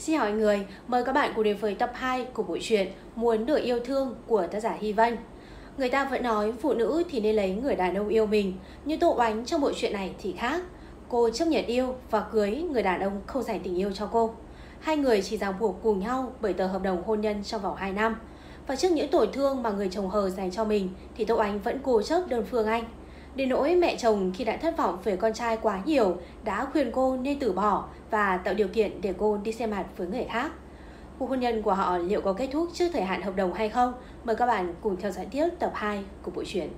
Xin hỏi người, mời các bạn cùng đến với tập 2 của bộ truyện Muốn được yêu thương của tác giả Hy Vân. Người ta vẫn nói phụ nữ thì nên lấy người đàn ông yêu mình, nhưng Tô Oánh trong bộ truyện này thì khác. Cô chấp nhận yêu và cưới người đàn ông không dành tình yêu cho cô. Hai người chỉ ràng buộc cùng nhau bởi tờ hợp đồng hôn nhân trong vòng 2 năm. Và trước những tổn thương mà người chồng hờ dành cho mình thì Tô Ánh vẫn cố chấp đơn phương anh. Đến nỗi mẹ chồng khi đã thất vọng về con trai quá nhiều đã khuyên cô nên từ bỏ và tạo điều kiện để cô đi xem mặt với người khác. Cuộc hôn nhân của họ liệu có kết thúc trước thời hạn hợp đồng hay không? Mời các bạn cùng theo dõi tiếp tập 2 của bộ truyện.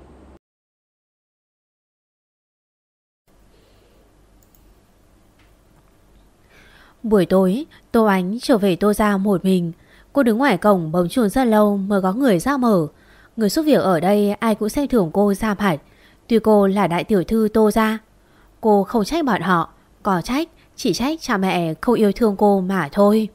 Buổi tối, Tô Ánh trở về Tô gia một mình. Cô đứng ngoài cổng bấm chuông rất lâu mới có người ra mở. Người giúp việc ở đây ai cũng xem thưởng cô ra mặt. Tuy cô là đại tiểu thư Tô ra. Cô không trách bọn họ, có trách, chỉ trách cha mẹ không yêu thương cô mà thôi.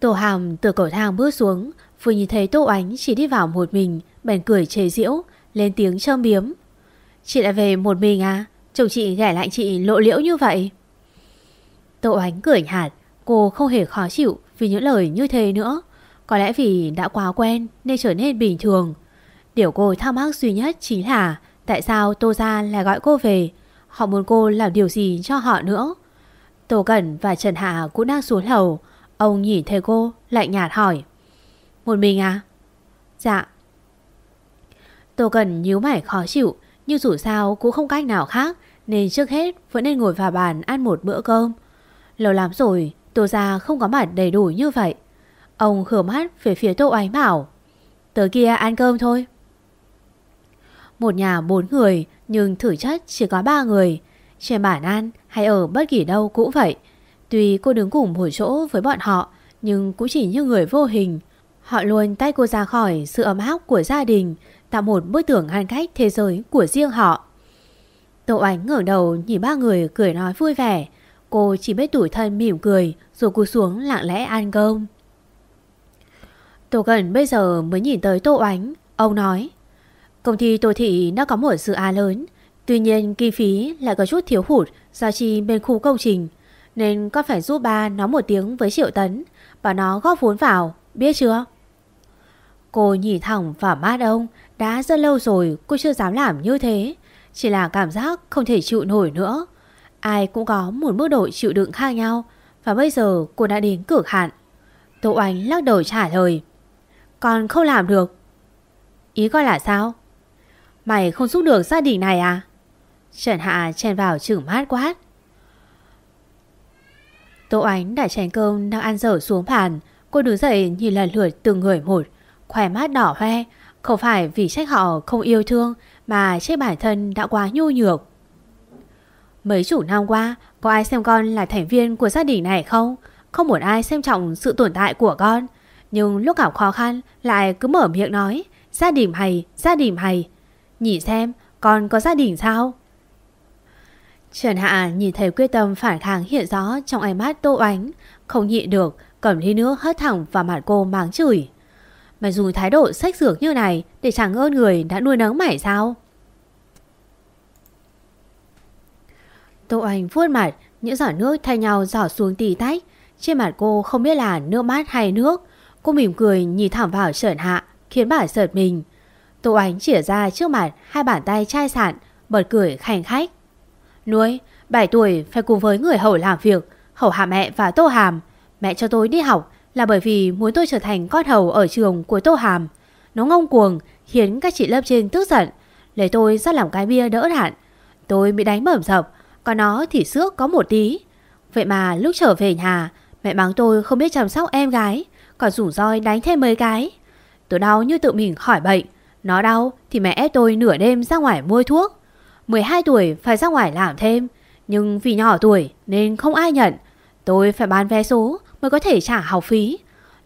Tô Hàm từ cầu thang bước xuống, vừa nhìn thấy Tô Ánh chỉ đi vào một mình, bèn cười chế giễu, lên tiếng châm biếm. Chị lại về một mình à? Chồng chị ghẻ lại chị lộ liễu như vậy. Tô Ánh cười nhạt, cô không hề khó chịu vì những lời như thế nữa. Có lẽ vì đã quá quen nên trở nên bình thường. Điều cô thắc mắc duy nhất chính là, tại sao Tô Gia lại gọi cô về. Họ muốn cô làm điều gì cho họ nữa. Tô Cẩn và Trần Hạ cũng đang xuống lầu. Ông nhìn thấy cô, lạnh nhạt hỏi. Một mình à? Dạ. Tô Cẩn nhíu mày khó chịu, nhưng dù sao cũng không cách nào khác, nên trước hết vẫn nên ngồi vào bàn ăn một bữa cơm. Lâu lắm rồi, Tô Gia không có mặt đầy đủ như vậy. Ông khửa mắt về phía Tô Ánh bảo, Tớ kia ăn cơm thôi. Một nhà bốn người, nhưng thử chất chỉ có ba người. Trên bản ăn hay ở bất kỳ đâu cũng vậy. Tuy cô đứng cùng một chỗ với bọn họ, nhưng cũng chỉ như người vô hình. Họ luôn tách cô ra khỏi sự ấm áp của gia đình, tạo một bức tưởng ngăn cách thế giới của riêng họ. Tô Ánh ngẩng đầu nhìn ba người cười nói vui vẻ. Cô chỉ biết tủi thân mỉm cười rồi cúi xuống lặng lẽ ăn cơm. Tô Cần bây giờ mới nhìn tới Tô Ánh. Ông nói Công ty Tô Thị đã có một dự án lớn, Tuy nhiên kinh phí lại có chút thiếu hụt Do chi bên khu công trình, Nên có phải giúp ba nói một tiếng với Triệu Tấn, Bảo nó góp vốn vào, Biết chưa? Cô nhìn thẳng vào mắt ông, Đã rất lâu rồi cô chưa dám làm như thế, Chỉ là cảm giác không thể chịu nổi nữa. Ai cũng có một mức độ chịu đựng khác nhau, Và bây giờ cô đã đến cực hạn. Tô Ánh lắc đầu trả lời Con không làm được. Ý con là sao? Mày không giúp được gia đình này à? Trần Hạ chen vào chửng mát quát. Tô Ánh đã chén cơm đang ăn dở xuống bàn. Cô đứng dậy nhìn lần lượt từng người một. Khỏe mắt đỏ hoe. Không phải vì trách họ không yêu thương Mà trách bản thân đã quá nhu nhược. Mấy chủ năm qua Có ai xem con là thành viên của gia đình này không? Không một ai xem trọng sự tồn tại của con. Nhưng lúc gặp khó khăn Lại cứ mở miệng nói Gia đình hay, gia đình hay. Nhìn xem, con có gia đình sao? Trần Hạ nhìn thấy quyết tâm phản kháng hiện rõ trong ánh mắt tô ánh, Không nhịn được, Cầm ly nước hất thẳng vào mặt cô máng chửi. Mày dùng thái độ sách dược như này Để chẳng ơn người đã nuôi nấng mày sao? Tô Anh vuốt mặt, Những giọt nước thay nhau giỏ xuống tì tách. Trên mặt cô không biết là nước mát hay nước. Cô mỉm cười nhìn thẳng vào Trần Hạ, Khiến bà sợt mình. Tô Ánh chỉa ra trước mặt Hai bàn tay chai sạn, Bật cười khảnh khách. Nuôi 7 tuổi phải cùng với người hầu làm việc, Hầu hạ mẹ và Tô Hàm. Mẹ cho tôi đi học là bởi vì muốn tôi trở thành con hầu ở trường của Tô Hàm. Nó ngông cuồng, khiến các chị lớp trên tức giận, Lấy tôi ra làm cái bia đỡ đạn. Tôi bị đánh bẩm dập, Còn nó thì xước có một tí. Vậy mà lúc trở về nhà, Mẹ mắng tôi không biết chăm sóc em gái, Còn rủ roi đánh thêm mấy cái. Tôi đau như tự mình khỏi bệnh nó đau thì mẹ ép tôi nửa đêm ra ngoài mua thuốc. 12 tuổi phải ra ngoài làm thêm, Nhưng vì nhỏ tuổi nên không ai nhận. Tôi phải bán vé số mới có thể trả học phí.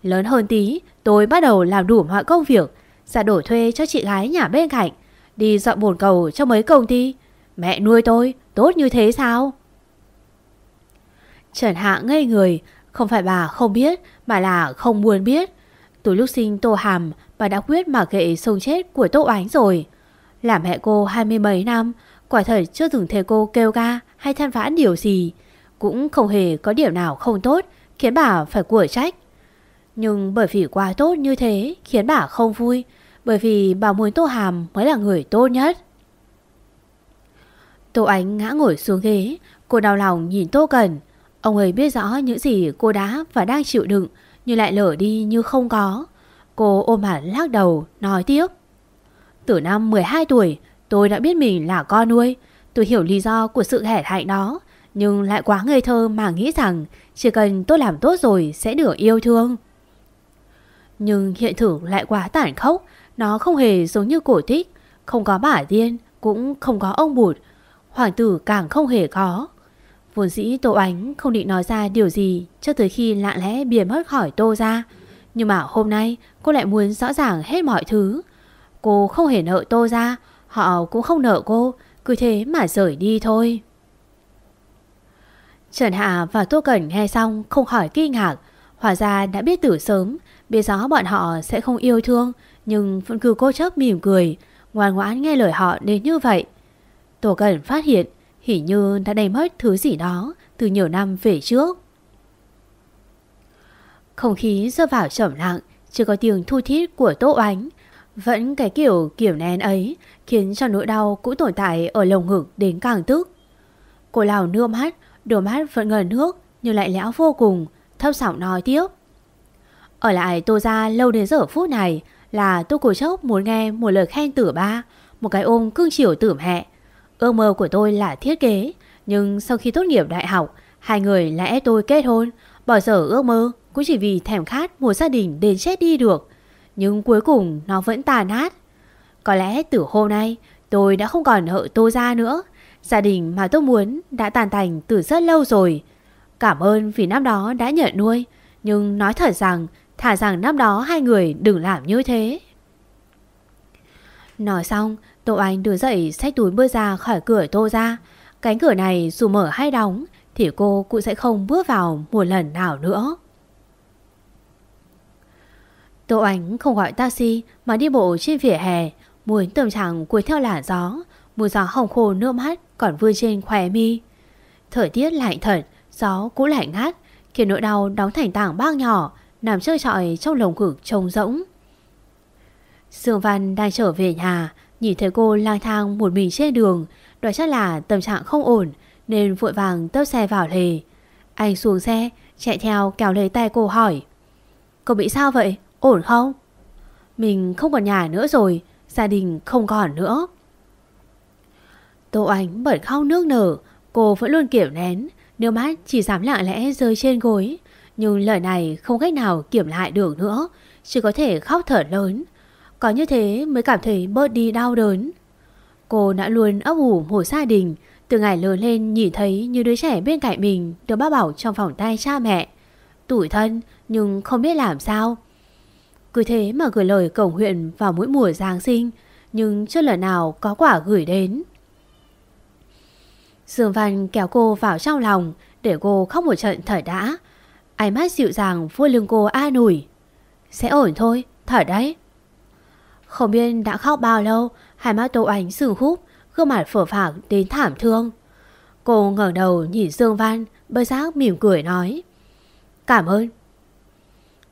Lớn hơn tí, tôi bắt đầu làm đủ mọi công việc giả đổi thuê cho chị gái nhà bên cạnh, Đi dọn bồn cầu cho mấy công ty. Mẹ nuôi tôi, tốt như thế sao? Trần Hạ ngây người, Không phải bà không biết, Mà là không muốn biết. Từ lúc sinh Tô Hàm và đã quyết mặc kệ sông chết của Tô Ánh rồi Làm mẹ cô hai mươi mấy năm Quả thật chưa từng thấy cô kêu ga Hay than vãn điều gì cũng không hề có điểm nào không tốt khiến bà phải của trách. Nhưng bởi vì quá tốt như thế khiến bà không vui, bởi vì bà muốn Tô Hàm mới là người tốt nhất. Tô Ánh ngã ngồi xuống ghế, cô đau lòng nhìn Tô Cần. Ông ấy biết rõ những gì cô đã và đang chịu đựng, nhưng lại lở đi như không có. Cô ôm hẳn lắc đầu, nói tiếc Từ năm 12 tuổi, tôi đã biết mình là con nuôi. Tôi hiểu lý do của sự hẻ hạnh đó, nhưng lại quá ngây thơ mà nghĩ rằng chỉ cần tôi làm tốt rồi sẽ được yêu thương. Nhưng hiện thực lại quá tàn khốc, nó không hề giống như cổ tích, không có bả tiên, cũng không có ông bụt, hoàng tử càng không hề có. Vốn dĩ Tô Ánh không định nói ra điều gì cho tới khi lặng lẽ bìa mất khỏi Tô ra. Nhưng mà hôm nay cô lại muốn rõ ràng hết mọi thứ. Cô không hề nợ Tô ra, họ cũng không nợ cô, cứ thế mà rời đi thôi. Trần Hạ và Tô Cẩn nghe xong không khỏi kinh ngạc. Hóa ra đã biết từ sớm, biết rõ bọn họ sẽ không yêu thương, nhưng vẫn cứ cố chấp mỉm cười, ngoan ngoãn nghe lời họ đến như vậy. Tô Cẩn phát hiện Hỉ như đã đầy mất thứ gì đó Từ nhiều năm về trước không khí rơi vào trầm lặng, Chỉ có tiếng thu thít của Tô Ánh. Vẫn cái kiểu kiểu nén ấy Khiến cho nỗi đau cũng tồn tại Ở lồng ngực đến càng tức. Cô lào nưa mắt, Đôi mắt vẫn ngần nước, Nhưng lại lẽo vô cùng, Thấp giọng nói tiếp. Ở lại Tô ra lâu đến giờ phút này Là Tô Cổ Chốc muốn nghe một lời khen tử ba, Một cái ôm cưng chiều tử mẹ. Ước mơ của tôi là thiết kế, Nhưng sau khi tốt nghiệp đại học, Hai người lại ép tôi kết hôn, Bỏ dở ước mơ cũng chỉ vì thèm khát một gia đình đến chết đi được. Nhưng cuối cùng nó vẫn tàn nát Có lẽ từ hôm nay, tôi đã không còn hợ tô ra nữa. Gia đình mà tôi muốn đã tàn thành từ rất lâu rồi. Cảm ơn vì năm đó đã nhận nuôi, Nhưng nói thật rằng Thả rằng năm đó hai người đừng làm như thế. Nói xong, Tô Anh đứng dậy xách túi bước ra khỏi cửa tô ra. Cánh cửa này dù mở hay đóng, thì cô cũng sẽ không bước vào một lần nào nữa. Tô Ánh không gọi taxi mà đi bộ trên vỉa hè, muốn tâm trạng cuốn theo làn gió, mùi gió hồng khô nước mắt còn vươn trên khóe mi. Thời tiết lạnh thật, gió cũng lạnh ngắt, khiến nỗi đau đóng thành tảng bác nhỏ, nằm chơi trọi trong lồng ngực trông rỗng. Dương Văn đang trở về nhà, Nhìn thấy cô lang thang một mình trên đường đoán chắc là tâm trạng không ổn Nên vội vàng tấp xe vào lề Anh xuống xe Chạy theo kéo lấy tay cô hỏi Cô bị sao vậy? Ổn không? Mình không còn nhà nữa rồi, Gia đình không còn nữa. Tô Ánh bật khóc nước nở, Cô vẫn luôn kiểm nén Nếu mắt chỉ dám lặng lẽ rơi trên gối. Nhưng lời này không cách nào kiểm lại được nữa, Chỉ có thể khóc thở lớn. Có như thế mới cảm thấy bớt đi đau đớn. Cô đã luôn ấp ủ một gia đình, Từ ngày lớn lên nhìn thấy như đứa trẻ bên cạnh mình Được bác bảo trong vòng tay cha mẹ. Tủi thân, nhưng không biết làm sao. Cứ thế mà gửi lời cầu nguyện vào mỗi mùa Giáng sinh Nhưng chưa lần nào có quả gửi đến. Dương Văn kéo cô vào trong lòng Để cô khóc một trận thở đã. Ánh mắt dịu dàng vui lưng cô an ủi. Sẽ ổn thôi, thở đấy. Không biết đã khóc bao lâu Hai mắt Tô Ánh sừng húp Gương mặt phở phạc đến thảm thương. Cô ngẩng đầu nhìn Dương Văn Bơi giác mỉm cười nói Cảm ơn.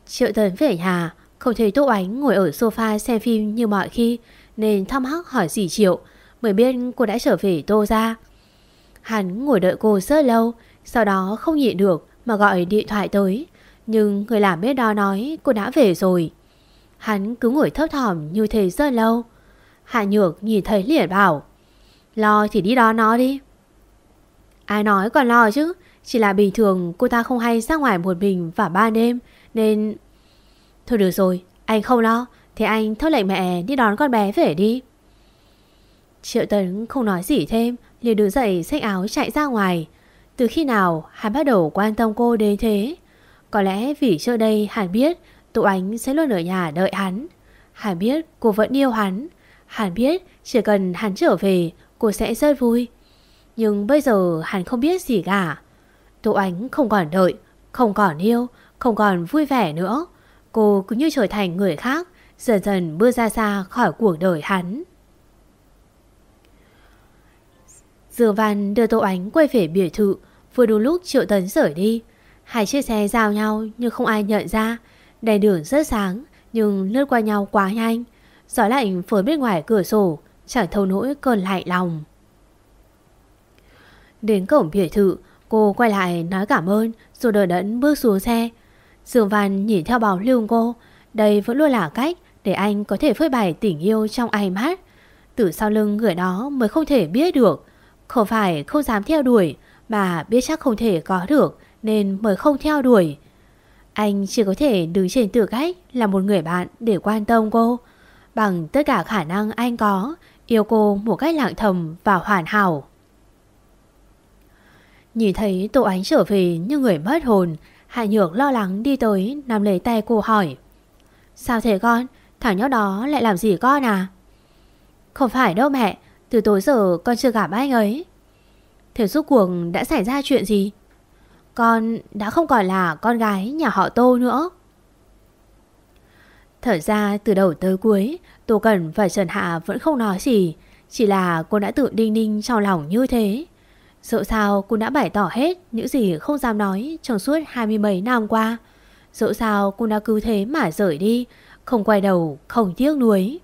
Triệu tấn về nhà không thấy Tô Ánh ngồi ở sofa xem phim như mọi khi, Nên thăm hắc hỏi dì Triệu, Mới biết cô đã trở về Tô ra Hắn ngồi đợi cô rất lâu, Sau đó không nhịn được Mà gọi điện thoại tới, Nhưng người làm biết đó nói cô đã về rồi. Hắn cứ ngồi thấp thỏm như thế rất lâu. Hạ nhược nhìn thấy liền bảo, Lo thì đi đó nó đi. Ai nói còn lo chứ, Chỉ là bình thường cô ta không hay ra ngoài một mình vào ban đêm, Nên Thôi được rồi Anh không lo Thế anh thốt lệnh mẹ đi đón con bé về đi Triệu Tấn không nói gì thêm liền đứng dậy xách áo chạy ra ngoài Từ khi nào hắn bắt đầu quan tâm cô đến thế Có lẽ vì trước đây hắn biết Tụ Ánh sẽ luôn ở nhà đợi hắn. Hắn biết cô vẫn yêu hắn. Hắn biết chỉ cần hắn trở về cô sẽ rất vui. Nhưng bây giờ hắn không biết gì cả. Tụ Ánh không còn đợi, không còn yêu, không còn vui vẻ nữa. Cô cứ như trở thành người khác, dần dần bước ra xa khỏi cuộc đời hắn. Dương Văn đưa Tô Ánh quay về biệt thự. Vừa đúng lúc Triệu Tấn rời đi Hai chiếc xe giao nhau nhưng không ai nhận ra Đèn đường rất sáng Nhưng lướt qua nhau quá nhanh Gió lạnh phới bên ngoài cửa sổ Chẳng thâu nỗi cơn lạnh lòng Đến cổng biệt thự Cô quay lại nói cảm ơn Rồi đợi đẫn bước xuống xe Dương Văn nhìn theo bóng lưu cô. Đây vẫn luôn là cách để anh có thể phơi bày tình yêu trong ánh mắt. Từ sau lưng người đó mới không thể biết được. Không phải không dám theo đuổi, Mà biết chắc không thể có được, Nên mới không theo đuổi. Anh chỉ có thể đứng trên tư cách Là một người bạn để quan tâm cô. Bằng tất cả khả năng anh có, Yêu cô một cách lặng thầm và hoàn hảo. Nhìn thấy Tô Ánh trở về như người mất hồn Hạ Nhược lo lắng đi tới, nắm lấy tay cô hỏi Sao thế con? Thằng nhóc đó lại làm gì con à? Không phải đâu mẹ, Từ tối giờ con chưa gặp anh ấy Thế suốt cuộc đã xảy ra chuyện gì? Con đã không còn là con gái nhà họ Tô nữa Thật ra từ đầu tới cuối, Tô Cẩn và Trần Hạ vẫn không nói gì, Chỉ là cô đã tự đinh ninh trong lòng như thế Dẫu sao cô đã bày tỏ hết những gì không dám nói trong suốt hai mươi mấy năm qua. Dẫu sao cô đã cứ thế mà rời đi, không quay đầu, không tiếc nuối.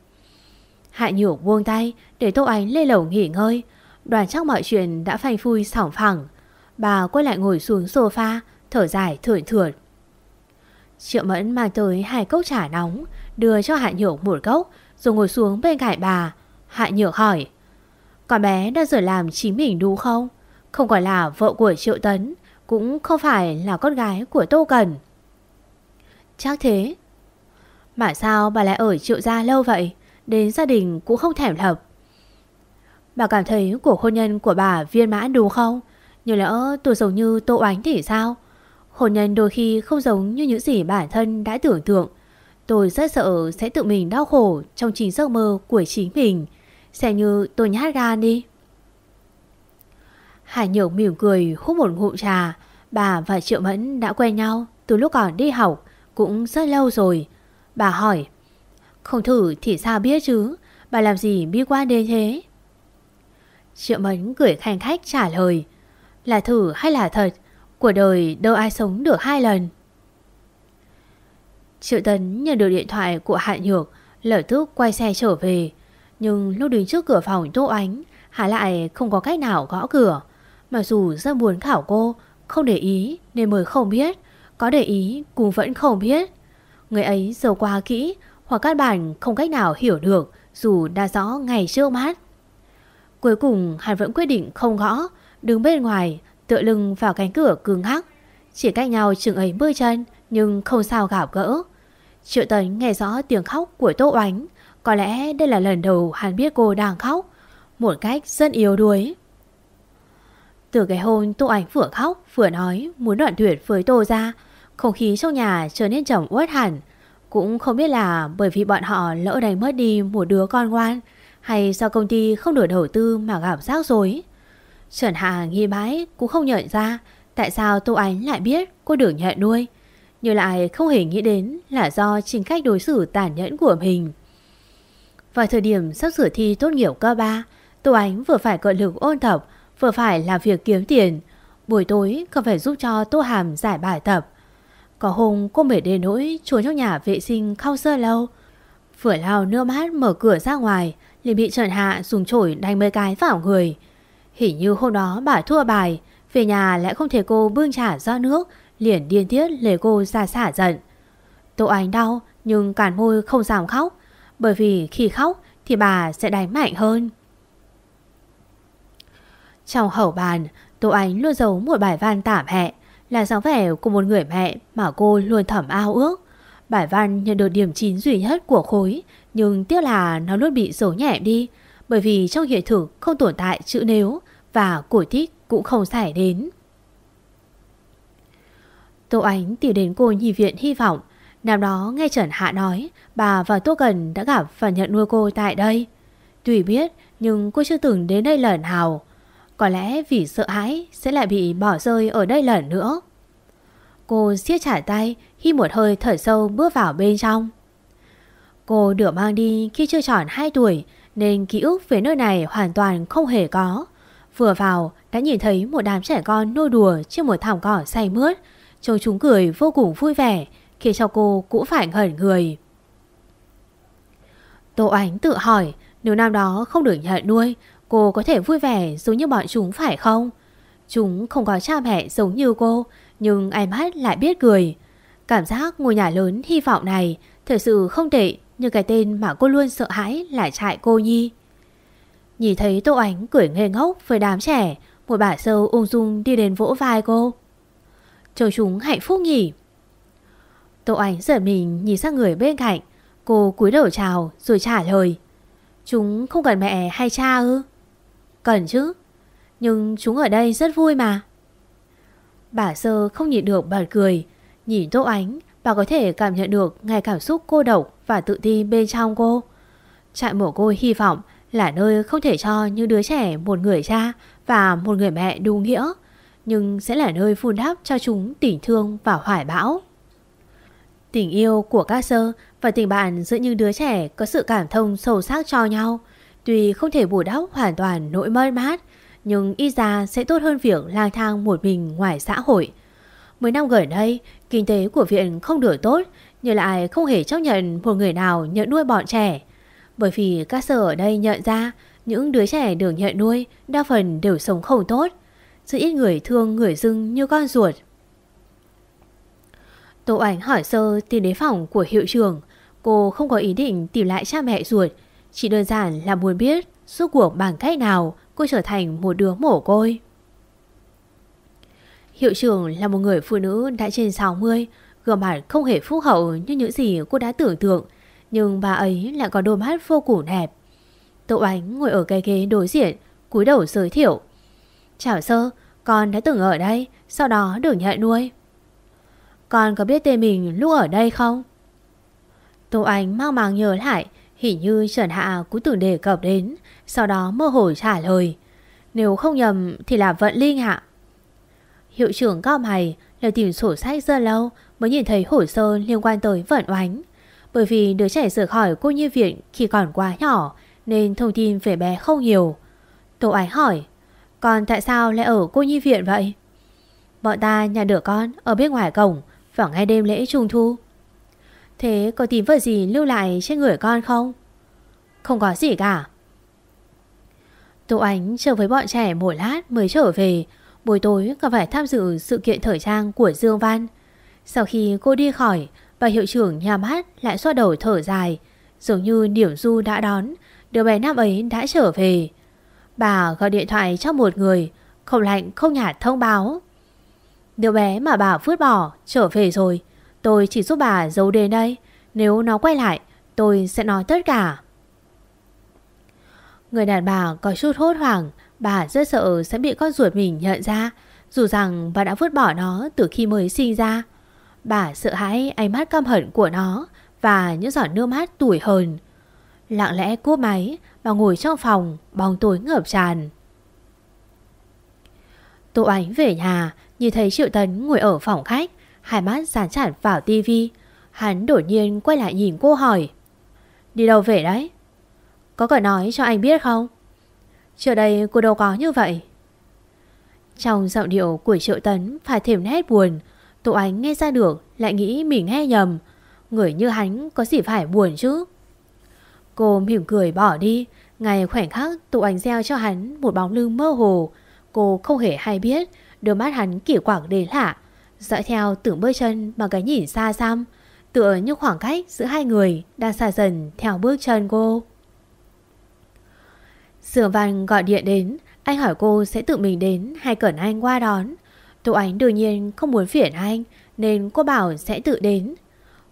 Hạ nhủ buông tay để Tô Ánh lên lầu nghỉ ngơi. Đoàn chắc mọi chuyện đã phanh phui sỏng phẳng. Bà quay lại ngồi xuống sofa, thở dài thưởng thượt. Triệu Mẫn mang tới hai cốc trà nóng, đưa cho Hạ Nhược một cốc, rồi ngồi xuống bên cạnh bà. Hạ Nhược hỏi, con bé đã rời làm chính mình đúng không? Không còn là vợ của Triệu Tấn, Cũng không phải là con gái của Tô Cần. Chắc thế. Mà sao bà lại ở Triệu Gia lâu vậy? Đến gia đình cũng không thèm lập. Bà cảm thấy cuộc hôn nhân của bà viên mãn đúng không? Như lỡ tôi giống như Tô Oánh thì sao? Hôn nhân đôi khi không giống như những gì bản thân đã tưởng tượng. Tôi rất sợ sẽ tự mình đau khổ trong chính giấc mơ của chính mình. Xem như tôi nhát gan đi. Hải Nhược mỉm cười hút một ngụm trà. Bà và Triệu Mẫn đã quen nhau từ lúc còn đi học, cũng rất lâu rồi. Bà hỏi, không thử thì sao biết chứ, bà làm gì bi quan đến thế? Triệu Mẫn cười khanh khách trả lời, là thử hay là thật, của đời đâu ai sống được hai lần. Triệu Tấn nhận được điện thoại của Hạ Nhược, lập tức quay xe trở về. Nhưng lúc đứng trước cửa phòng Tô Ánh, Hạ lại không có cách nào gõ cửa. Mặc dù rất muốn khảo cô, Không để ý nên mới không biết. Có để ý cũng vẫn không biết. Người ấy giàu quá kỹ Hoặc các bạn không cách nào hiểu được Dù đã rõ ngày trước mắt. Cuối cùng, hắn vẫn quyết định không gõ, Đứng bên ngoài, Tựa lưng vào cánh cửa cứng hắc Chỉ cách nhau chừng ấy mươi chân, Nhưng không sao gặp gỡ. Triệu Tấn nghe rõ tiếng khóc của Tô Oánh, Có lẽ đây là lần đầu hắn biết cô đang khóc. Một cách rất yếu đuối từ cái hôm Tô Ánh vừa khóc vừa nói muốn đoạn tuyệt với Tô ra, không khí trong nhà trở nên trầm uất hẳn. Cũng không biết là bởi vì bọn họ lỡ đánh mất đi một đứa con ngoan hay do công ty không đủ đầu tư mà gặp rắc rối. Trần Hạ nghi mãi cũng không nhận ra tại sao Tô Ánh lại biết cô được nhận nuôi. Nhưng lại không hề nghĩ đến là do chính cách đối xử tàn nhẫn của mình. Vào thời điểm sắp sửa thi tốt nghiệp cơ ba, Tô Ánh vừa phải cận lực ôn tập Vừa phải làm việc kiếm tiền, Buổi tối còn phải giúp cho Tô Hàm giải bài tập. Có hôm cô mệt đến nỗi Trốn trong nhà vệ sinh khao sơ lâu. Vừa lao nước mát mở cửa ra ngoài, liền bị Trần Hạ dùng chổi đánh mấy cái vào người. Hình như hôm đó bà thua bài, Về nhà lại không thể cô bưng trả do nước, Liền điên tiết lề cô ra xả giận. Tô Ánh đau, nhưng cản môi không dám khóc, Bởi vì khi khóc thì bà sẽ đánh mạnh hơn trong hậu bàn, Tô Ánh luôn giấu một bài văn tả hẹ, là dáng vẻ của một người mẹ mà cô luôn thầm ao ước. Bài văn nhận được điểm 9 duy nhất của khối, nhưng tiếc là nó luôn bị dấu nhẹ đi, bởi vì trong hiện thực không tồn tại chữ nếu và cổ tích cũng không xảy đến. Tô Ánh tìm đến cô nhi viện hy vọng, năm đó nghe Trần Hạ nói bà và Tô Cần đã gặp và nhận nuôi cô tại đây. Tuy biết nhưng cô chưa từng đến đây lần nào. Có lẽ vì sợ hãi sẽ lại bị bỏ rơi ở đây lần nữa. Cô siết chặt tay khi một hơi thở sâu bước vào bên trong. Cô được mang đi khi chưa tròn 2 tuổi nên ký ức về nơi này hoàn toàn không hề có. Vừa vào đã nhìn thấy một đám trẻ con nô đùa trên một thảm cỏ say mướt. Trông chúng cười vô cùng vui vẻ, khiến cho cô cũng phải ngẩn người. Tô Ánh tự hỏi nếu năm đó không được nhận nuôi, cô có thể vui vẻ giống như bọn chúng phải không? Chúng không có cha mẹ giống như cô, nhưng ánh mắt lại biết cười. Cảm giác ngôi nhà lớn hy vọng này thật sự không tệ như cái tên mà cô luôn sợ hãi là trại cô nhi. Nhìn thấy Tô Ánh cười ngây ngốc với đám trẻ, một bà sâu ung dung đi đến vỗ vai cô. Cho chúng hạnh phúc nhỉ? Tô Ánh giật mình nhìn sang người bên cạnh, cô cúi đầu chào rồi trả lời. Chúng không cần mẹ hay cha ư? Cần chứ, nhưng chúng ở đây rất vui mà. Bà sơ không nhìn được bật cười, nhìn Tô Ánh, bà có thể cảm nhận được ngày cảm xúc cô độc và tự ti bên trong cô. Trại mổ cô hy vọng là nơi không thể cho như đứa trẻ một người cha và một người mẹ đúng nghĩa, nhưng sẽ là nơi phun đắp cho chúng tình thương và hoài bão. Tình yêu của các sơ và tình bạn giữa những đứa trẻ có sự cảm thông sâu sắc cho nhau, tuy không thể bù đắp hoàn toàn nỗi mất mát, nhưng ít ra sẽ tốt hơn việc lang thang một mình ngoài xã hội. mười năm gần đây, kinh tế của viện không được tốt, nhưng lại không hề chấp nhận một người nào nhận nuôi bọn trẻ. Bởi vì các sở ở đây nhận ra những đứa trẻ được nhận nuôi đa phần đều sống không tốt. Sự ít người thương người dưng như con ruột. Tô ảnh hỏi sơ tìm đến phòng của hiệu trưởng. Cô không có ý định tìm lại cha mẹ ruột. Chỉ đơn giản là muốn biết suốt cuộc bằng cách nào cô trở thành một đứa mổ côi. Hiệu trưởng là một người phụ nữ đã trên 60, gương mặt không hề phúc hậu như những gì cô đã tưởng tượng, nhưng bà ấy lại có đôi mắt vô cùng đẹp. Tô Ánh ngồi ở cái ghế đối diện, cúi đầu giới thiệu. Chào sơ, con đã từng ở đây, sau đó được nhận nuôi. Con có biết tên mình lúc ở đây không? Tô Ánh mang màng nhớ lại, hình như Trần Hạ cũng từng đề cập đến, sau đó mơ hồ trả lời. Nếu không nhầm thì là Vận Linh hạ. Hiệu trưởng cao mày là tìm sổ sách rất lâu mới nhìn thấy hồ sơ liên quan tới Vận Oánh. Bởi vì đứa trẻ rời khỏi cô nhi viện khi còn quá nhỏ nên thông tin về bé không nhiều. tổ Ánh hỏi, còn tại sao lại ở cô nhi viện vậy? Bọn ta nhà được con ở bên ngoài cổng vào ngay đêm lễ trung thu. Thế có tìm vật gì lưu lại trên người con không? Không có gì cả. Tô Ánh chờ với bọn trẻ một lát mới trở về. Buổi tối còn phải tham dự sự kiện thời trang của Dương Văn. Sau khi cô đi khỏi, bà hiệu trưởng nhà hát lại xoa đầu thở dài. dường như điểm du đã đón, đứa bé nam ấy đã trở về. Bà gọi điện thoại cho một người, không lạnh không nhạt thông báo. Đứa bé mà bà vứt bỏ trở về rồi. Tôi chỉ giúp bà giấu đề đây. Nếu nó quay lại, tôi sẽ nói tất cả. Người đàn bà có chút hốt hoảng, bà rất sợ sẽ bị con ruột mình nhận ra, dù rằng bà đã vứt bỏ nó từ khi mới sinh ra. Bà sợ hãi ánh mắt căm hận của nó và những giọt nước mắt tủi hờn. Lặng lẽ cúp máy, bà ngồi trong phòng, bóng tối ngập tràn. Tô Ánh về nhà, nhìn thấy Triệu Tấn ngồi ở phòng khách, hai mắt dán chản vào tivi. Hắn đột nhiên quay lại nhìn cô hỏi. Đi đâu về đấy? Có cần nói cho anh biết không? Trước đây cô đâu có như vậy. Trong giọng điệu của Triệu Tấn phải thêm nét buồn, Tô Ánh nghe ra được lại nghĩ mình nghe nhầm. Người như hắn có gì phải buồn chứ? Cô mỉm cười bỏ đi, ngày khoảnh khắc Tô Ánh gieo cho hắn một bóng lưng mơ hồ. Cô không hề hay biết, đôi mắt hắn kiểu quảng đến lạ, dõi theo từng bước chân bằng cái nhìn xa xăm, tựa như khoảng cách giữa hai người đang xa dần theo bước chân cô. Sửa văn gọi điện đến, anh hỏi cô sẽ tự mình đến hay cần anh qua đón. Tô Ánh đương nhiên không muốn phiền anh nên cô bảo sẽ tự đến.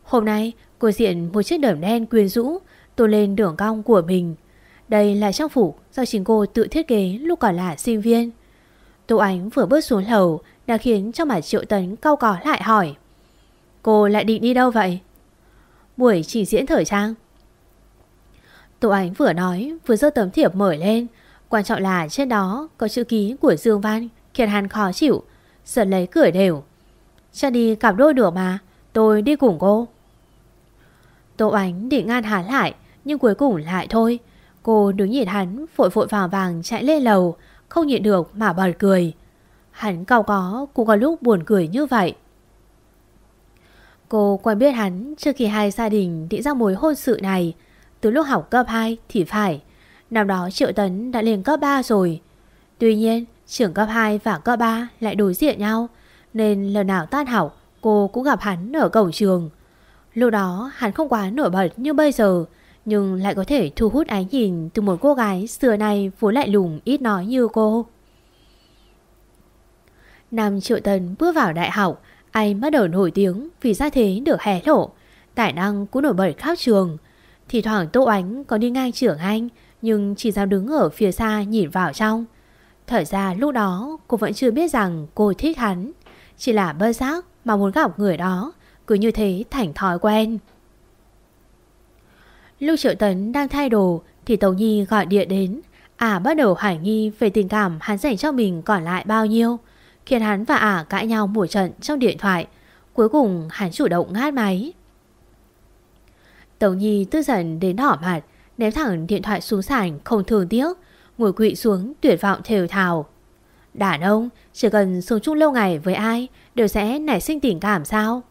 Hôm nay cô diện một chiếc đầm đen quyến rũ tô lên đường cong của mình. Đây là trang phục do chính cô tự thiết kế lúc còn là sinh viên. Tô Ánh vừa bước xuống lầu đã khiến cho mặt Triệu Tấn cau có lại hỏi. Cô lại định đi đâu vậy? Buổi chỉ diễn thời trang. tổ Ánh vừa nói, vừa dơ tấm thiệp mở lên. Quan trọng là trên đó có chữ ký của Dương Văn, khiến hắn khó chịu. Sợ lấy cười đều. Cho đi cặp đôi được mà. Tôi đi cùng cô. Tô Ánh định ngăn hắn lại, nhưng cuối cùng lại thôi. Cô đứng nhìn hắn, vội vội vàng vàng chạy lên lầu, không nhịn được mà bật cười. Hắn cao có cũng có lúc buồn cười như vậy. Cô quen biết hắn trước khi hai gia đình định ra mối hôn sự này. Từ lúc học cấp 2 thì phải. Năm đó Triệu Tấn đã lên cấp 3 rồi. Tuy nhiên, trưởng cấp 2 và cấp 3 lại đối diện nhau. Nên lần nào tan học, cô cũng gặp hắn ở cổng trường. Lúc đó hắn không quá nổi bật như bây giờ, nhưng lại có thể thu hút ánh nhìn từ một cô gái xưa nay vốn lại lùng ít nói như cô. Năm Triệu tần bước vào đại học, anh bắt đầu nổi tiếng vì ra thế được hé lộ, tài năng cũng nổi bật khắp trường. Thì thoảng Tô Ánh có đi ngang trưởng anh, nhưng chỉ dám đứng ở phía xa nhìn vào trong. Thật ra lúc đó cô vẫn chưa biết rằng cô thích hắn, chỉ là bơ giác mà muốn gặp người đó, cứ như thế thành thói quen. Lúc Triệu Tấn đang thay đồ thì Tống Nhi gọi điện đến. À bắt đầu hoài nghi về tình cảm hắn dành cho mình còn lại bao nhiêu. Khiến hắn và ả cãi nhau một trận trong điện thoại. Cuối cùng hắn chủ động ngắt máy. Tống Nhi tức giận đến đỏ mặt, ném thẳng điện thoại xuống sàn không thường tiếc, ngồi quỵ xuống tuyệt vọng thều thào. Đàn ông chỉ cần sống chung lâu ngày với ai đều sẽ nảy sinh tình cảm sao?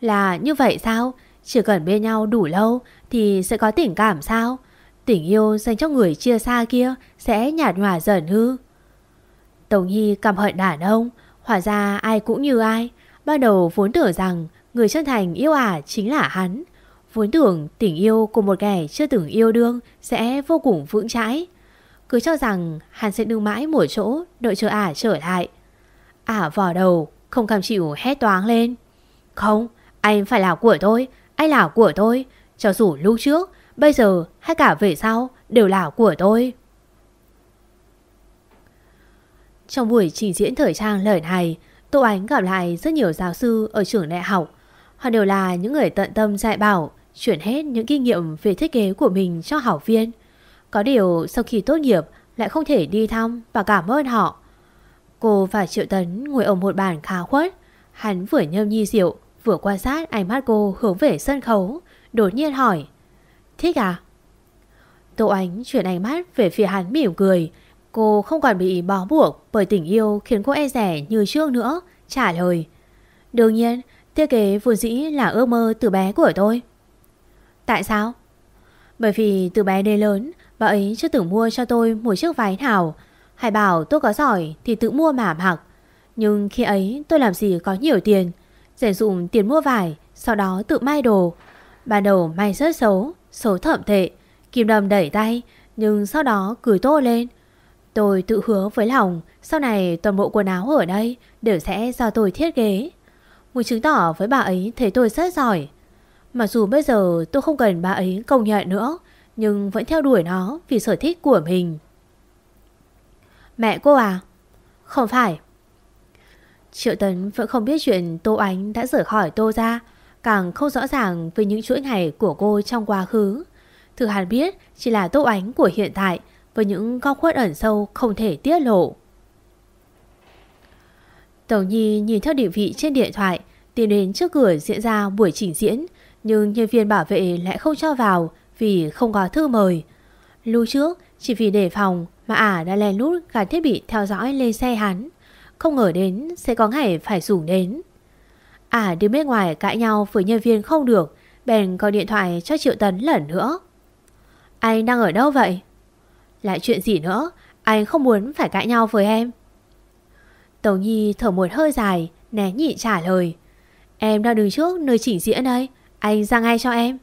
Là như vậy sao? Chỉ cần bên nhau đủ lâu thì sẽ có tình cảm sao? Tình yêu dành cho người chia xa kia sẽ nhạt nhòa dần hư. Tống Nhi cảm hận đàn ông, hóa ra ai cũng như ai. Ban đầu vốn tưởng rằng người chân thành yêu ả à chính là hắn. Vốn tưởng tình yêu của một kẻ chưa từng yêu đương sẽ vô cùng vững chãi. Cứ cho rằng hắn sẽ đứng mãi một chỗ đợi chờ ả trở lại. Ả vò đầu, không cam chịu hét toáng lên. Không, anh phải là của tôi, anh là của tôi. Cho dù lúc trước, bây giờ hay cả về sau đều là của tôi. Trong buổi trình diễn thời trang lời này, Tô Ánh gặp lại rất nhiều giáo sư ở trường đại học. Họ đều là những người tận tâm dạy bảo, chuyển hết những kinh nghiệm về thiết kế của mình cho học viên. Có điều sau khi tốt nghiệp lại không thể đi thăm và cảm ơn họ. Cô và Triệu Tấn ngồi ở một bàn khá khuất. Hắn vừa nhâm nhi rượu, vừa quan sát ánh mắt cô hướng về sân khấu, đột nhiên hỏi. Thích à? Tô Ánh chuyển ánh mắt về phía hắn mỉm cười. Cô không còn bị bó buộc bởi tình yêu khiến cô e rẻ như trước nữa, trả lời. Đương nhiên, thiết kế vốn dĩ là ước mơ từ bé của tôi. Tại sao? Bởi vì từ bé đến lớn, bà ấy chưa từng mua cho tôi một chiếc váy nào. Hải bảo tôi có giỏi thì tự mua mà mặc. Nhưng khi ấy tôi làm gì có nhiều tiền. Dành dụng tiền mua vải, sau đó tự may đồ. Ban đầu may rất xấu, xấu thậm tệ. Kim đầm đẩy tay, nhưng sau đó cười tô lên. Tôi tự hứa với lòng, sau này toàn bộ quần áo ở đây đều sẽ do tôi thiết kế. Muốn chứng tỏ với bà ấy thấy tôi rất giỏi. Mặc dù bây giờ tôi không cần bà ấy công nhận nữa, nhưng vẫn theo đuổi nó vì sở thích của mình. Mẹ cô à? Không phải. Triệu Tấn vẫn không biết chuyện Tô Ánh đã rời khỏi Tô ra, càng không rõ ràng về những chuỗi ngày của cô trong quá khứ. Thứ hắn biết chỉ là Tô Ánh của hiện tại với những góc khuất ẩn sâu không thể tiết lộ. Tổng Nhi nhìn theo địa vị trên điện thoại, tiến đến trước cửa diễn ra buổi trình diễn, nhưng nhân viên bảo vệ lại không cho vào vì không có thư mời. Lúc trước, chỉ vì đề phòng mà ả đã lén lút gắn thiết bị theo dõi lên xe hắn. Không ngờ đến sẽ có ngày phải dùng đến. Ả đứng bên ngoài cãi nhau với nhân viên không được, bèn gọi điện thoại cho Triệu Tấn lần nữa. Anh đang ở đâu vậy? Lại chuyện gì nữa, anh không muốn phải cãi nhau với em. tầu Nhi thở một hơi dài, né nhị trả lời. Em đang đứng trước nơi chỉnh diễn đây, anh ra ngay cho em.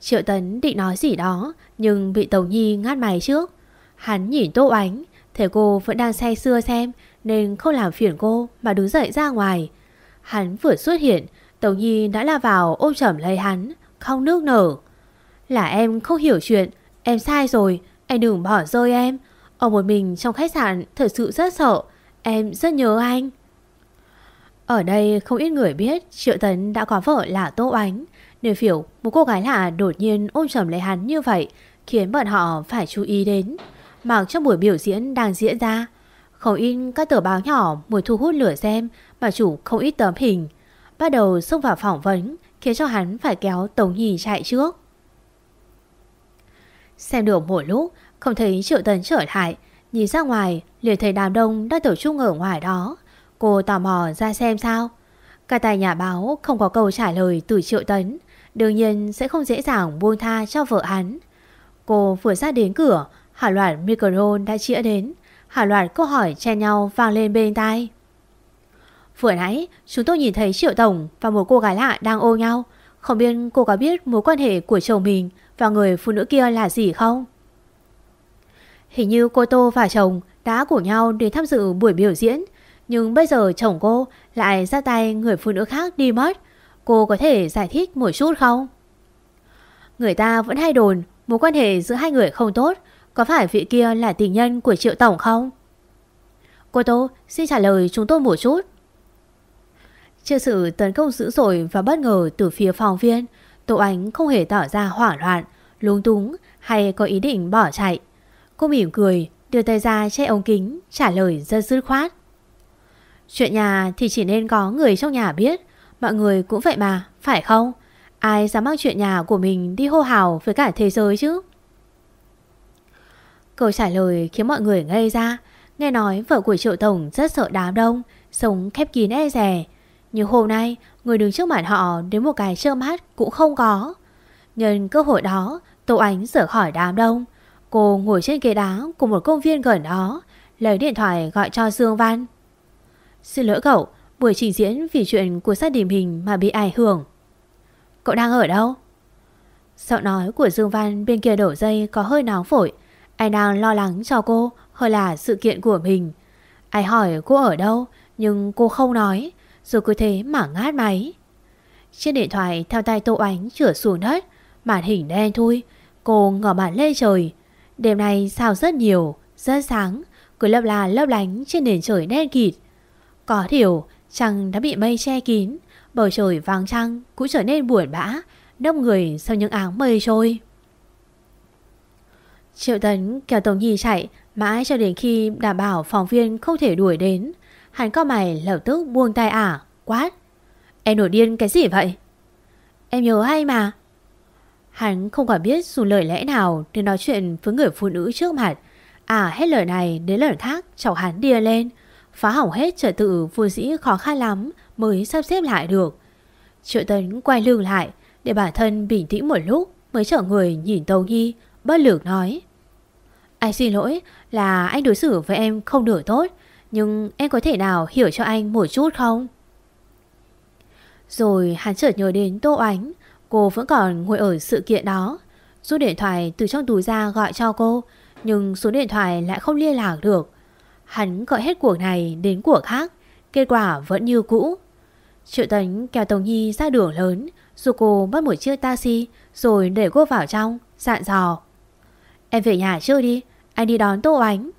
Triệu Tấn định nói gì đó, nhưng bị tầu Nhi ngắt mày trước. Hắn nhìn Tô Ánh, thấy cô vẫn đang say sưa xem, nên không làm phiền cô mà đứng dậy ra ngoài. Hắn vừa xuất hiện, Tống Nhi đã la vào ôm chầm lấy hắn, không nước nở. Là em không hiểu chuyện, em sai rồi, anh đừng bỏ rơi em. Ở một mình trong khách sạn thật sự rất sợ, em rất nhớ anh. Ở đây không ít người biết Triệu Tấn đã có vợ là Tô Ánh. Nếu hiểu một cô gái lạ đột nhiên ôm chầm lấy hắn như vậy khiến bọn họ phải chú ý đến. Mặc trong buổi biểu diễn đang diễn ra, không in các tờ báo nhỏ muốn thu hút lửa xem mà chủ không ít tấm hình. Bắt đầu xông vào phỏng vấn khiến cho hắn phải kéo Tống Nhì chạy trước. Xem được một lúc, Không thấy Triệu Tấn trở lại. Nhìn ra ngoài liền thấy đám đông đang tổ chức ở ngoài đó. Cô tò mò ra xem sao. Cả tài nhà báo không có câu trả lời từ Triệu Tấn. Đương nhiên sẽ không dễ dàng buông tha cho vợ hắn. Cô vừa ra đến cửa Hà loạt micro đã chĩa đến. Hà loạt câu hỏi chen nhau vang lên bên tai. Vừa nãy chúng tôi nhìn thấy Triệu Tổng Và một cô gái lạ đang ô nhau. Không biết cô có biết mối quan hệ của chồng mình và người phụ nữ kia là gì không Hình như cô Tô và chồng đã của nhau đến tham dự buổi biểu diễn Nhưng bây giờ chồng cô lại ra tay người phụ nữ khác đi mất Cô có thể giải thích một chút không? Người ta vẫn hay đồn mối quan hệ giữa hai người không tốt Có phải vị kia là tình nhân của Triệu Tổng không? Cô Tô xin trả lời chúng tôi một chút Trước sự tấn công dữ dội và bất ngờ từ phía phòng viên Tô Ánh không hề tỏ ra hoảng loạn, lúng túng hay có ý định bỏ chạy Cô mỉm cười, đưa tay ra che ống kính, trả lời rất dứt khoát. Chuyện nhà thì chỉ nên có người trong nhà biết, mọi người cũng vậy mà, phải không? Ai dám mang chuyện nhà của mình đi hô hào với cả thế giới chứ? Câu trả lời khiến mọi người ngây ra, nghe nói vợ của Triệu Tổng rất sợ đám đông, sống khép kín e rè. Nhưng hôm nay, người đứng trước mặt họ đến một cái trơ mắt cũng không có. Nhân cơ hội đó, Tô Ánh rời khỏi đám đông, Cô ngồi trên ghế đá của một công viên gần đó, lấy điện thoại gọi cho Dương Văn. Xin lỗi cậu, buổi trình diễn vì chuyện của sát điểm hình mà bị ảnh hưởng. Cậu đang ở đâu? Giọng nói của Dương Văn bên kia đổ dây có hơi nóng phổi. Anh đang lo lắng cho cô hơn là sự kiện của mình. Anh hỏi cô ở đâu nhưng cô không nói, rồi cứ thế mà ngát máy. Trên điện thoại theo tay Tô Ánh chửa xuống đất, màn hình đen thui. Cô ngỏ mặt lên trời, Đêm nay sao rất nhiều, rất sáng, cứ lấp là lấp lánh trên nền trời đen kịt. Có điều, trăng đã bị mây che kín, bầu trời vàng trăng cũng trở nên buồn bã, đông người sau những áng mây trôi. Triệu Tấn kéo Tổng Nhi chạy mãi cho đến khi đảm bảo phóng viên không thể đuổi đến. Hắn co mày lập tức buông tay ả, quát. Em nổi điên cái gì vậy? Em nhớ hay mà, Hắn không còn biết dùng lời lẽ nào để nói chuyện với người phụ nữ trước mặt. À hết lời này đến lời khác chọc hắn đia lên. Phá hỏng hết trật tự vô dĩ khó khăn lắm mới sắp xếp lại được. Triệu Tấn quay lưng lại, để bản thân bình tĩnh một lúc mới trở người nhìn Tâu Nhi, bất lực nói. Anh xin lỗi, là anh đối xử với em không được tốt, nhưng em có thể nào hiểu cho anh một chút không? Rồi hắn chợt nhớ đến Tô Ánh Cô vẫn còn ngồi ở sự kiện đó. Rút điện thoại từ trong túi ra gọi cho cô, Nhưng số điện thoại lại không liên lạc được. Hắn gọi hết cuộc này đến cuộc khác, Kết quả vẫn như cũ. Triệu Tấn kéo Tống Nhi ra đường lớn, Dù cô bắt một chiếc taxi Rồi để cô vào trong, Dặn dò. Em về nhà chưa đi, Anh đi đón Tô Ánh.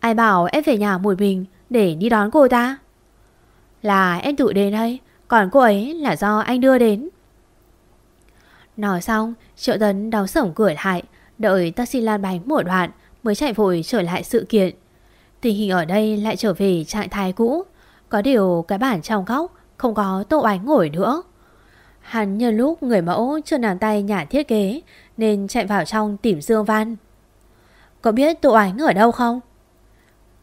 Ai bảo em về nhà một mình Để đi đón cô ta? Là em tự đến đây, Còn cô ấy là do anh đưa đến. Nói xong, Triệu Tấn đóng sổng cửa lại, đợi taxi lan bánh một đoạn mới chạy vội trở lại sự kiện. Tình hình ở đây lại trở về trạng thái cũ, có điều cái bản trong góc không có tô ánh ngồi nữa. Hắn nhân lúc người mẫu chưa nàn tay nhà thiết kế nên chạy vào trong tìm Dương Văn. Có biết tô ánh ở đâu không?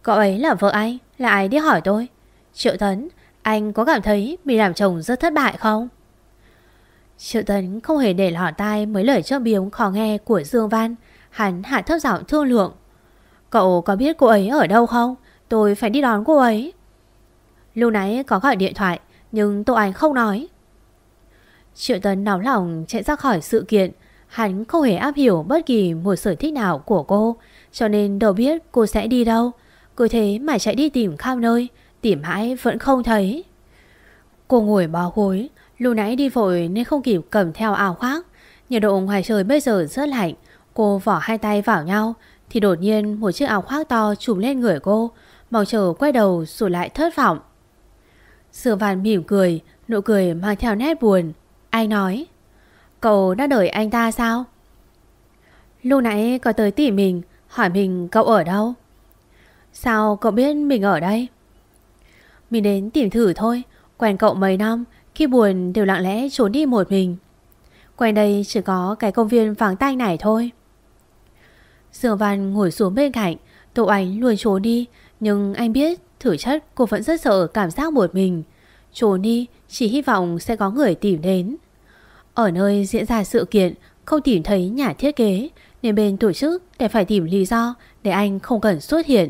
Cậu ấy là vợ anh, là ai đi hỏi tôi. Triệu Tấn, anh có cảm thấy mình làm chồng rất thất bại không? Triệu Tấn không hề để lọt tai mấy lời cho biếm khó nghe của Dương Văn. Hắn hạ thấp giọng thương lượng. Cậu có biết cô ấy ở đâu không? Tôi phải đi đón cô ấy. Lúc nãy có gọi điện thoại nhưng Tô Anh không nói. Triệu Tấn nóng lòng chạy ra khỏi sự kiện. Hắn không hề áp hiểu bất kỳ một sở thích nào của cô cho nên đâu biết cô sẽ đi đâu. Cứ thế mà chạy đi tìm khắp nơi, tìm mãi vẫn không thấy. Cô ngồi bó gối, Lúc nãy đi vội nên không kịp cầm theo áo khoác. Nhiệt độ ngoài trời bây giờ rất lạnh. Cô vỏ hai tay vào nhau, Thì đột nhiên một chiếc áo khoác to trùm lên người cô. Màu chờ quay đầu rồi lại thất vọng. Sửa Văn mỉm cười, Nụ cười mang theo nét buồn. Anh nói, Cậu đã đợi anh ta sao? Lúc nãy có tới tỉ mình, Hỏi mình cậu ở đâu. Sao cậu biết mình ở đây? Mình đến tìm thử thôi, Quen cậu mấy năm khi buồn đều lặng lẽ trốn đi một mình. Quanh đây chỉ có cái công viên vắng tay này thôi. Dương Văn ngồi xuống bên cạnh, Tô Ánh luôn trốn đi, Nhưng anh biết thử chất cô vẫn rất sợ cảm giác một mình. Trốn đi chỉ hy vọng sẽ có người tìm đến. Ở nơi diễn ra sự kiện, Không tìm thấy nhà thiết kế, Nên bên tổ chức để phải tìm lý do Để anh không cần xuất hiện.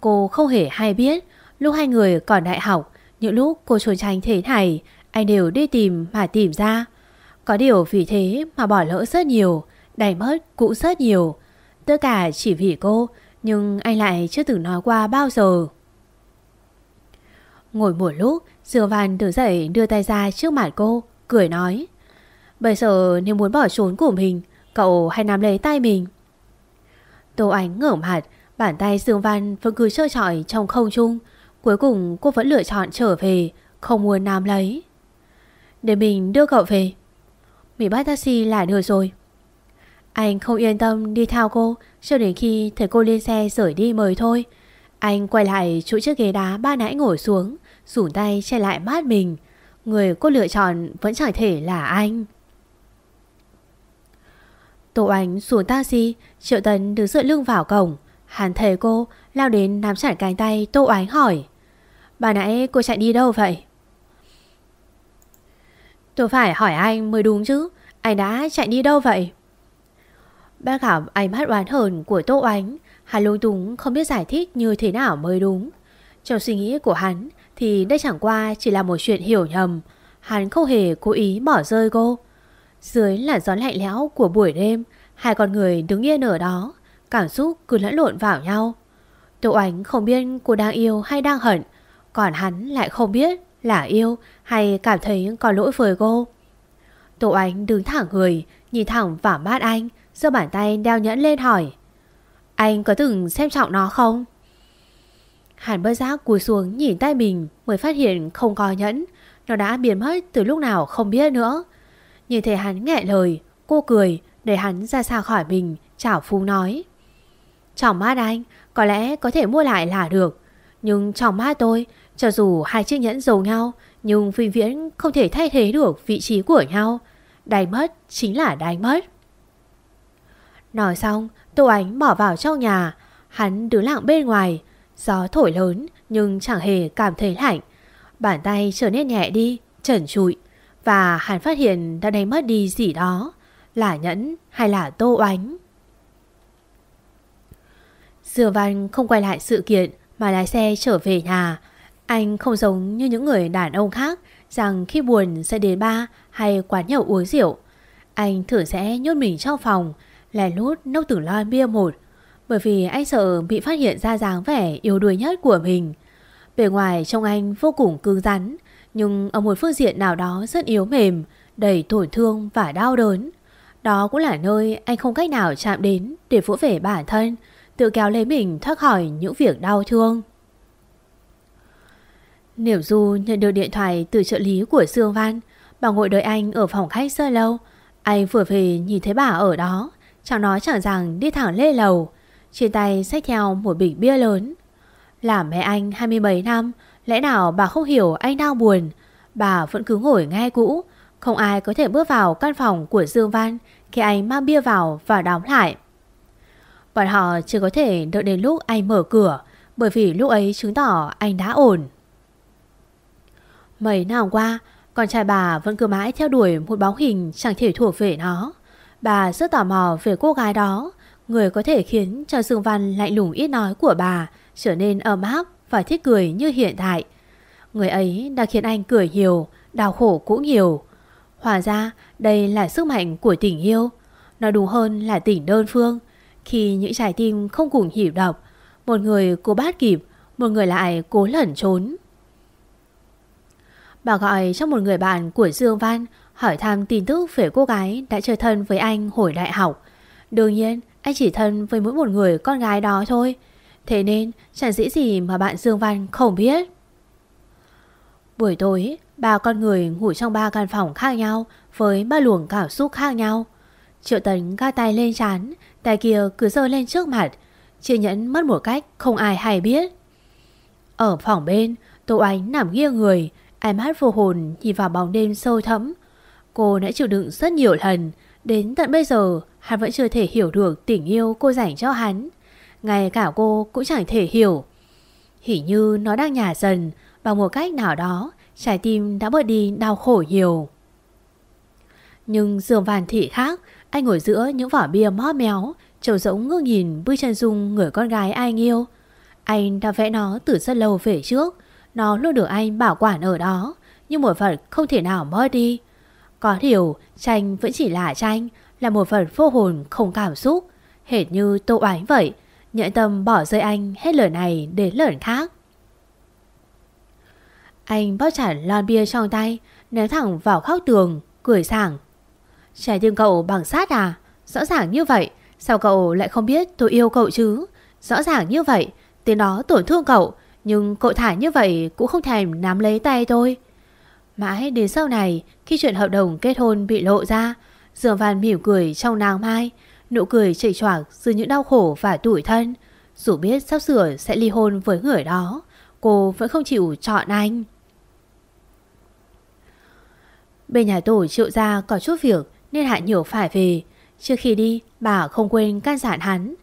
Cô không hề hay biết Lúc hai người còn đại học, Những lúc cô trốn tránh thế này anh đều đi tìm mà tìm ra. Có điều vì thế mà bỏ lỡ rất nhiều, đành mất cũng rất nhiều. Tất cả chỉ vì cô, Nhưng anh lại chưa từng nói qua bao giờ. Ngồi một lúc Dương Văn đứng dậy đưa tay ra trước mặt cô, Cười nói, Bây giờ nếu muốn bỏ trốn của mình, Cậu hãy nắm lấy tay mình. Tô Ánh ngẩng mặt, Bàn tay Dương Văn vẫn cứ trơ trọi trong không trung. Cuối cùng cô vẫn lựa chọn trở về, Không muốn nắm lấy. Để mình đưa cậu về. Mình bắt taxi là được rồi. Anh không yên tâm đi theo cô, Cho đến khi thấy cô lên xe rời đi mời thôi. Anh quay lại chỗ chiếc ghế đá ba nãy ngồi xuống Rủn tay che lại mát mình. Người cô lựa chọn vẫn chẳng thể là anh. Tô Ánh xuống taxi, Triệu Tấn đứng dựa lưng vào cổng. Hàn thề cô lao đến nắm chặt cánh tay Tô Ánh hỏi, Bà nãy cô chạy đi đâu vậy? Tôi phải hỏi anh mới đúng chứ. Anh đã chạy đi đâu vậy? Bác gặp ánh mắt oán hờn của Tô Ánh. Hắn lung túng không biết giải thích như thế nào mới đúng. Trong suy nghĩ của hắn Thì đây chẳng qua chỉ là một chuyện hiểu nhầm. Hắn không hề cố ý bỏ rơi cô. Dưới làn gió lạnh lẽo của buổi đêm, Hai con người đứng yên ở đó. Cảm xúc cứ lẫn lộn vào nhau. Tô Ánh không biết cô đang yêu hay đang hận, Còn hắn lại không biết là yêu hay cảm thấy có lỗi với cô? Tô Ánh đứng thẳng người, Nhìn thẳng vào mắt anh, giơ bàn tay đeo nhẫn lên hỏi. Anh có từng xem trọng nó không? Hàn bất giác cúi xuống nhìn tay mình Mới phát hiện không có nhẫn. Nó đã biến mất từ lúc nào không biết nữa. Nhìn thấy hắn nghẹn lời, Cô cười, để hắn ra xa khỏi mình, Chảo phú nói. Trong mắt anh, Có lẽ có thể mua lại là được, Nhưng trong mắt tôi cho dù hai chiếc nhẫn giàu nhau, Nhưng vĩnh viễn không thể thay thế được vị trí của nhau. Đánh mất chính là đánh mất. Nói xong, Tô Ánh bỏ vào trong nhà. Hắn đứng lặng bên ngoài. Gió thổi lớn, nhưng chẳng hề cảm thấy lạnh. Bàn tay trở nên nhẹ đi, Trần trụi. Và hắn phát hiện đã đánh mất đi gì đó. Là nhẫn hay là tô ánh. Dừa Văn không quay lại sự kiện, Mà lái xe trở về nhà. Anh không giống như những người đàn ông khác Rằng khi buồn sẽ đến ba Hay quán nhậu uống rượu. Anh thử sẽ nhốt mình trong phòng lẻ lút nốc từng lon bia một, Bởi vì anh sợ bị phát hiện ra dáng vẻ yếu đuối nhất của mình. Bề ngoài trông anh vô cùng cứng rắn, Nhưng ở một phương diện nào đó rất yếu mềm, Đầy tổn thương và đau đớn. Đó cũng là nơi anh không cách nào chạm đến Để vỗ về bản thân, Tự kéo lấy mình thoát khỏi những việc đau thương. Niểu Du nhận được điện thoại từ trợ lý của Sương Văn, Bà ngồi đợi anh ở phòng khách sơ lâu, Anh vừa về nhìn thấy bà ở đó Chẳng nói chẳng rằng đi thẳng lê lầu, Trên tay xách theo một bịch bia lớn. Làm mẹ anh 27 năm, Lẽ nào bà không hiểu anh đang buồn? Bà vẫn cứ ngồi nghe cũ, Không ai có thể bước vào căn phòng của Dương Văn Khi anh mang bia vào và đóng lại. Bọn họ chưa có thể đợi đến lúc anh mở cửa, Bởi vì lúc ấy chứng tỏ anh đã ổn. Mấy năm qua, Con trai bà vẫn cứ mãi theo đuổi một bóng hình chẳng thể thuộc về nó. Bà rất tò mò về cô gái đó, Người có thể khiến cho Dương Văn lạnh lùng ít nói của bà Trở nên ấm áp và thích cười như hiện tại. Người ấy đã khiến anh cười nhiều, Đau khổ cũng nhiều. Hòa ra đây là sức mạnh của tình yêu. Nó đúng hơn là tình đơn phương. Khi những trái tim không cùng hiểu đọc Một người cố bắt kịp, Một người lại cố lẩn trốn. Bà gọi cho một người bạn của Dương Văn hỏi thăm tin tức về cô gái đã chơi thân với anh hồi đại học. Đương nhiên, anh chỉ thân với mỗi một người con gái đó thôi. Thế nên, chẳng dĩ gì mà bạn Dương Văn không biết. Buổi tối, ba con người ngủ trong ba căn phòng khác nhau với ba luồng cảm xúc khác nhau. Triệu Tấn ga tay lên chán, tay kia cứ rơi lên trước mặt, chia nhẫn mất một cách không ai hay biết. Ở phòng bên, Tô Ánh nằm nghiêng người, ánh mắt vô hồn nhìn vào bóng đêm sâu thẫm, Cô đã chịu đựng rất nhiều lần Đến tận bây giờ hắn vẫn chưa thể hiểu được tình yêu cô dành cho hắn. Ngay cả cô cũng chẳng thể hiểu. Hình như nó đang nhả dần, bằng một cách nào đó, trái tim đã bớt đi đau khổ nhiều. Nhưng giường vàn Thị khác, anh ngồi giữa những vỏ bia móp méo, trầu rỗng ngước nhìn bức chân dung người con gái anh yêu. Anh đã vẽ nó từ rất lâu về trước, nó luôn được anh bảo quản ở đó, nhưng một phần không thể nào mất đi. Có điều, tranh vẫn chỉ là tranh, là một phần vô hồn không cảm xúc, hệt như tô ánh vậy, nhẫn tâm bỏ rơi anh hết lời này đến lời khác. Anh bóp chặt lon bia trong tay, ném thẳng vào khóc tường, cười sảng. Trái tim cậu bằng sát à? Rõ ràng như vậy, sao cậu lại không biết tôi yêu cậu chứ? Rõ ràng như vậy, tiếng đó tổn thương cậu, nhưng cậu thả như vậy cũng không thèm nắm lấy tay tôi. Mãi đến sau này, khi chuyện hợp đồng kết hôn bị lộ ra, dường Văn mỉm cười trong nàng mai, nụ cười chảy choạc dưới những đau khổ và tủi thân. Dù biết sắp sửa sẽ ly hôn với người đó, cô vẫn không chịu chọn anh. Bên nhà tổ triệu ra có chút việc nên Hạ Nhiều phải về. Trước khi đi, bà không quên can dặn hắn.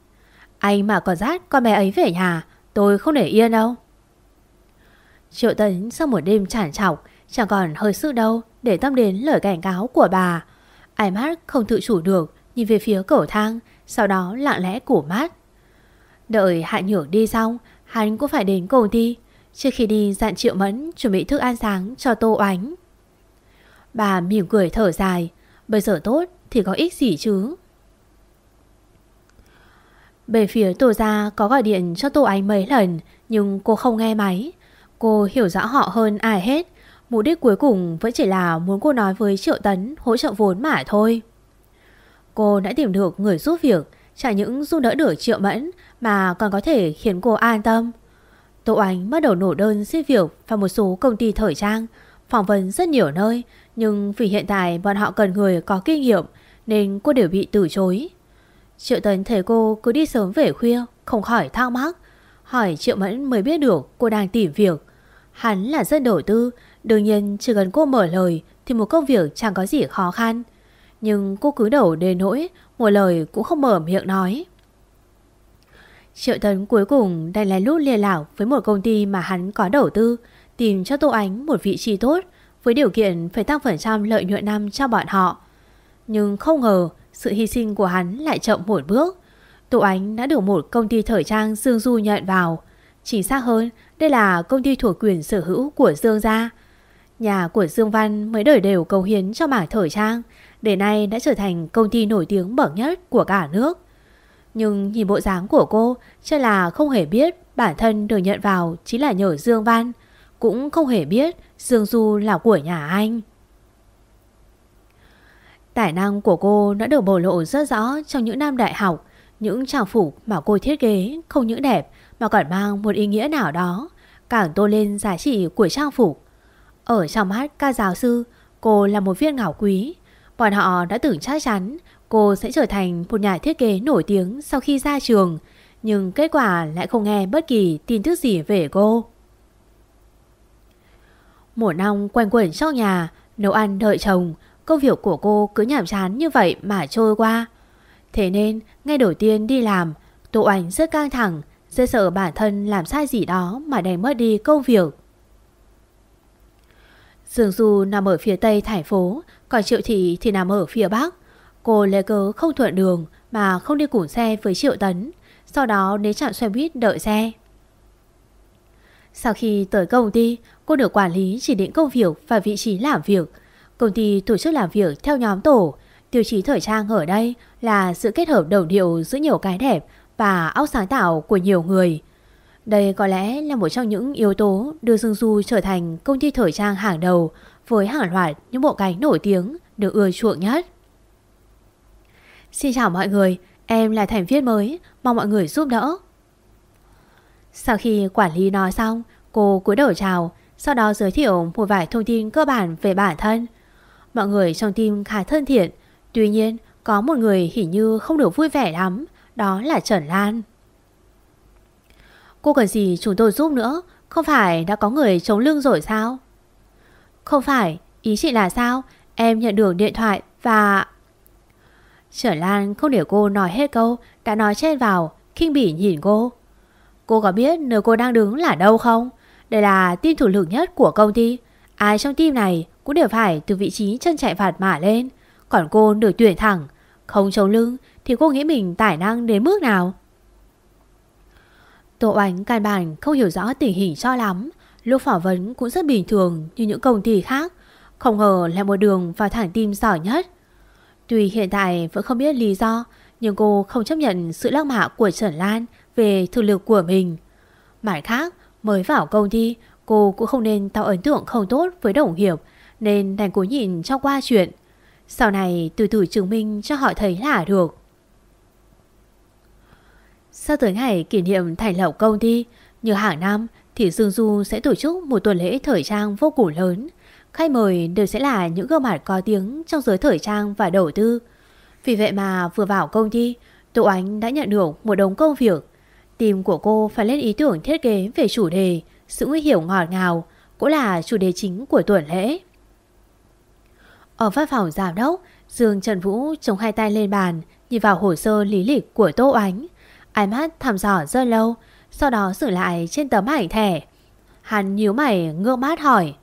Anh mà còn dắt con bé ấy về nhà, tôi không để yên đâu. Triệu Tấn sau một đêm chản chọc, chẳng còn hơi sức đâu để tâm đến lời cảnh cáo của bà. Ai mắt không tự chủ được, nhìn về phía cầu thang, sau đó lặng lẽ củ mắt. Đợi Hạ Nhược đi xong, hắn cũng phải đến công ty. Trước khi đi dặn Triệu Mẫn chuẩn bị thức ăn sáng cho Tô Oánh. Bà mỉm cười thở dài, bây giờ tốt thì có ích gì chứ. Bên phía Tô Gia có gọi điện cho Tô Ánh mấy lần nhưng cô không nghe máy. Cô hiểu rõ họ hơn ai hết. Mục đích cuối cùng vẫn chỉ là muốn cô nói với Triệu Tấn hỗ trợ vốn mà thôi. Cô đã tìm được người giúp việc, chẳng những giúp đỡ được Triệu Mẫn mà còn có thể khiến cô an tâm. Tô Ánh bắt đầu nổ đơn xin việc vào một số công ty thời trang, phỏng vấn rất nhiều nơi, nhưng vì hiện tại bọn họ cần người có kinh nghiệm nên cô đều bị từ chối. Triệu Tấn thấy cô cứ đi sớm về khuya, không khỏi thắc mắc. Hỏi Triệu Mẫn mới biết được cô đang tìm việc. Hắn là dân đầu tư, đương nhiên chỉ cần cô mở lời thì một công việc chẳng có gì khó khăn. Nhưng cô cứ đổ đề nỗi, một lời cũng không mở miệng nói. Triệu Tấn cuối cùng đành lén lút liên lạc với một công ty mà hắn có đầu tư, tìm cho Tô Ánh một vị trí tốt, với điều kiện phải tăng phần trăm lợi nhuận năm cho bọn họ. Nhưng không ngờ sự hy sinh của hắn lại chậm một bước. Tô Ánh đã được một công ty thời trang Dương Du nhận vào chính xác hơn, đây là công ty thuộc quyền sở hữu của Dương gia. Nhà của Dương Văn mới đời đều cầu hiến cho mảng thời trang, để nay đã trở thành công ty nổi tiếng bậc nhất của cả nước. Nhưng nhìn bộ dáng của cô, chắc là không hề biết bản thân được nhận vào chính là nhờ Dương Văn, cũng không hề biết Dương Du là của nhà anh. Tài năng của cô đã được bộc lộ rất rõ trong những năm đại học. Những trang phục mà cô thiết kế không những đẹp mà còn mang một ý nghĩa nào đó, càng tô lên giá trị của trang phục. Ở trong mắt ca giáo sư, cô là một viên ngảo quý. Bọn họ đã tưởng chắc chắn cô sẽ trở thành một nhà thiết kế nổi tiếng sau khi ra trường, nhưng kết quả lại không nghe bất kỳ tin tức gì về cô. Một năm quanh quẩn trong nhà, nấu ăn đợi chồng, công việc của cô cứ nhảm chán như vậy mà trôi qua. Thế nên, ngay đầu tiên đi làm, Tô ảnh rất căng thẳng, sẽ sợ bản thân làm sai gì đó mà đánh mất đi công việc. Dương Du nằm ở phía tây thành phố, còn Triệu Thị thì nằm ở phía bắc. Cô lấy cớ không thuận đường mà không đi cùng xe với Triệu Tấn, sau đó đến trạm xe buýt đợi xe. Sau khi tới công ty, cô được quản lý chỉ định công việc và vị trí làm việc. Công ty tổ chức làm việc theo nhóm tổ. Tiêu chí thời trang ở đây là sự kết hợp đồng điệu giữa nhiều cái đẹp và óc sáng tạo của nhiều người. Đây có lẽ là một trong những yếu tố đưa Dương Du trở thành công ty thời trang hàng đầu với hàng loạt những bộ cánh nổi tiếng được ưa chuộng nhất. Xin chào mọi người, em là thành viên mới, mong mọi người giúp đỡ. Sau khi quản lý nói xong, cô cúi đầu chào, sau đó giới thiệu một vài thông tin cơ bản về bản thân. Mọi người trong team khá thân thiện, tuy nhiên có một người hình như không được vui vẻ lắm, đó là Trần Lan. Cô cần gì chúng tôi giúp nữa, không phải đã có người chống lưng rồi sao? Không phải, ý chị là sao? Em nhận được điện thoại và... Trần Lan không để cô nói hết câu Đã nói chen vào khinh bỉ nhìn cô Cô có biết nơi cô đang đứng là đâu không Đây là team thủ lực nhất của công ty Ai trong team này Cũng đều phải từ vị trí chân chạy phạt mà lên Còn cô được tuyển thẳng Không chống lưng thì cô nghĩ mình tài năng đến mức nào? Tô Oánh căn bản không hiểu rõ tình hình cho lắm. Lúc phỏng vấn cũng rất bình thường như những công ty khác. Không ngờ là một đường vào thẳng tim giỏi nhất. Tuy hiện tại vẫn không biết lý do, Nhưng cô không chấp nhận sự lăng mạ của Trần Lan Về thực lực của mình. Mặt khác, mới vào công ty, Cô cũng không nên tạo ấn tượng không tốt với đồng nghiệp, Nên đành cố nhìn cho qua chuyện. Sau này từ từ chứng minh cho họ thấy là được. Sau tới ngày kỷ niệm thành lập công ty Như hàng năm thì Dương Du sẽ tổ chức một tuần lễ thời trang vô cùng lớn Khách mời đều sẽ là những gương mặt có tiếng trong giới thời trang và đầu tư. Vì vậy mà vừa vào công ty, Tô Ánh đã nhận được một đống công việc. Tìm của cô phải lên ý tưởng thiết kế về chủ đề sự nguy hiểm ngọt ngào, cũng là chủ đề chính của tuần lễ. Ở văn phòng giám đốc, Dương Trần Vũ chống hai tay lên bàn, nhìn vào hồ sơ lý lịch của Tô Ánh. Ánh mắt thăm dò rất lâu, sau đó sửa lại trên tấm ảnh thẻ. Hắn nhíu mày ngước mắt hỏi.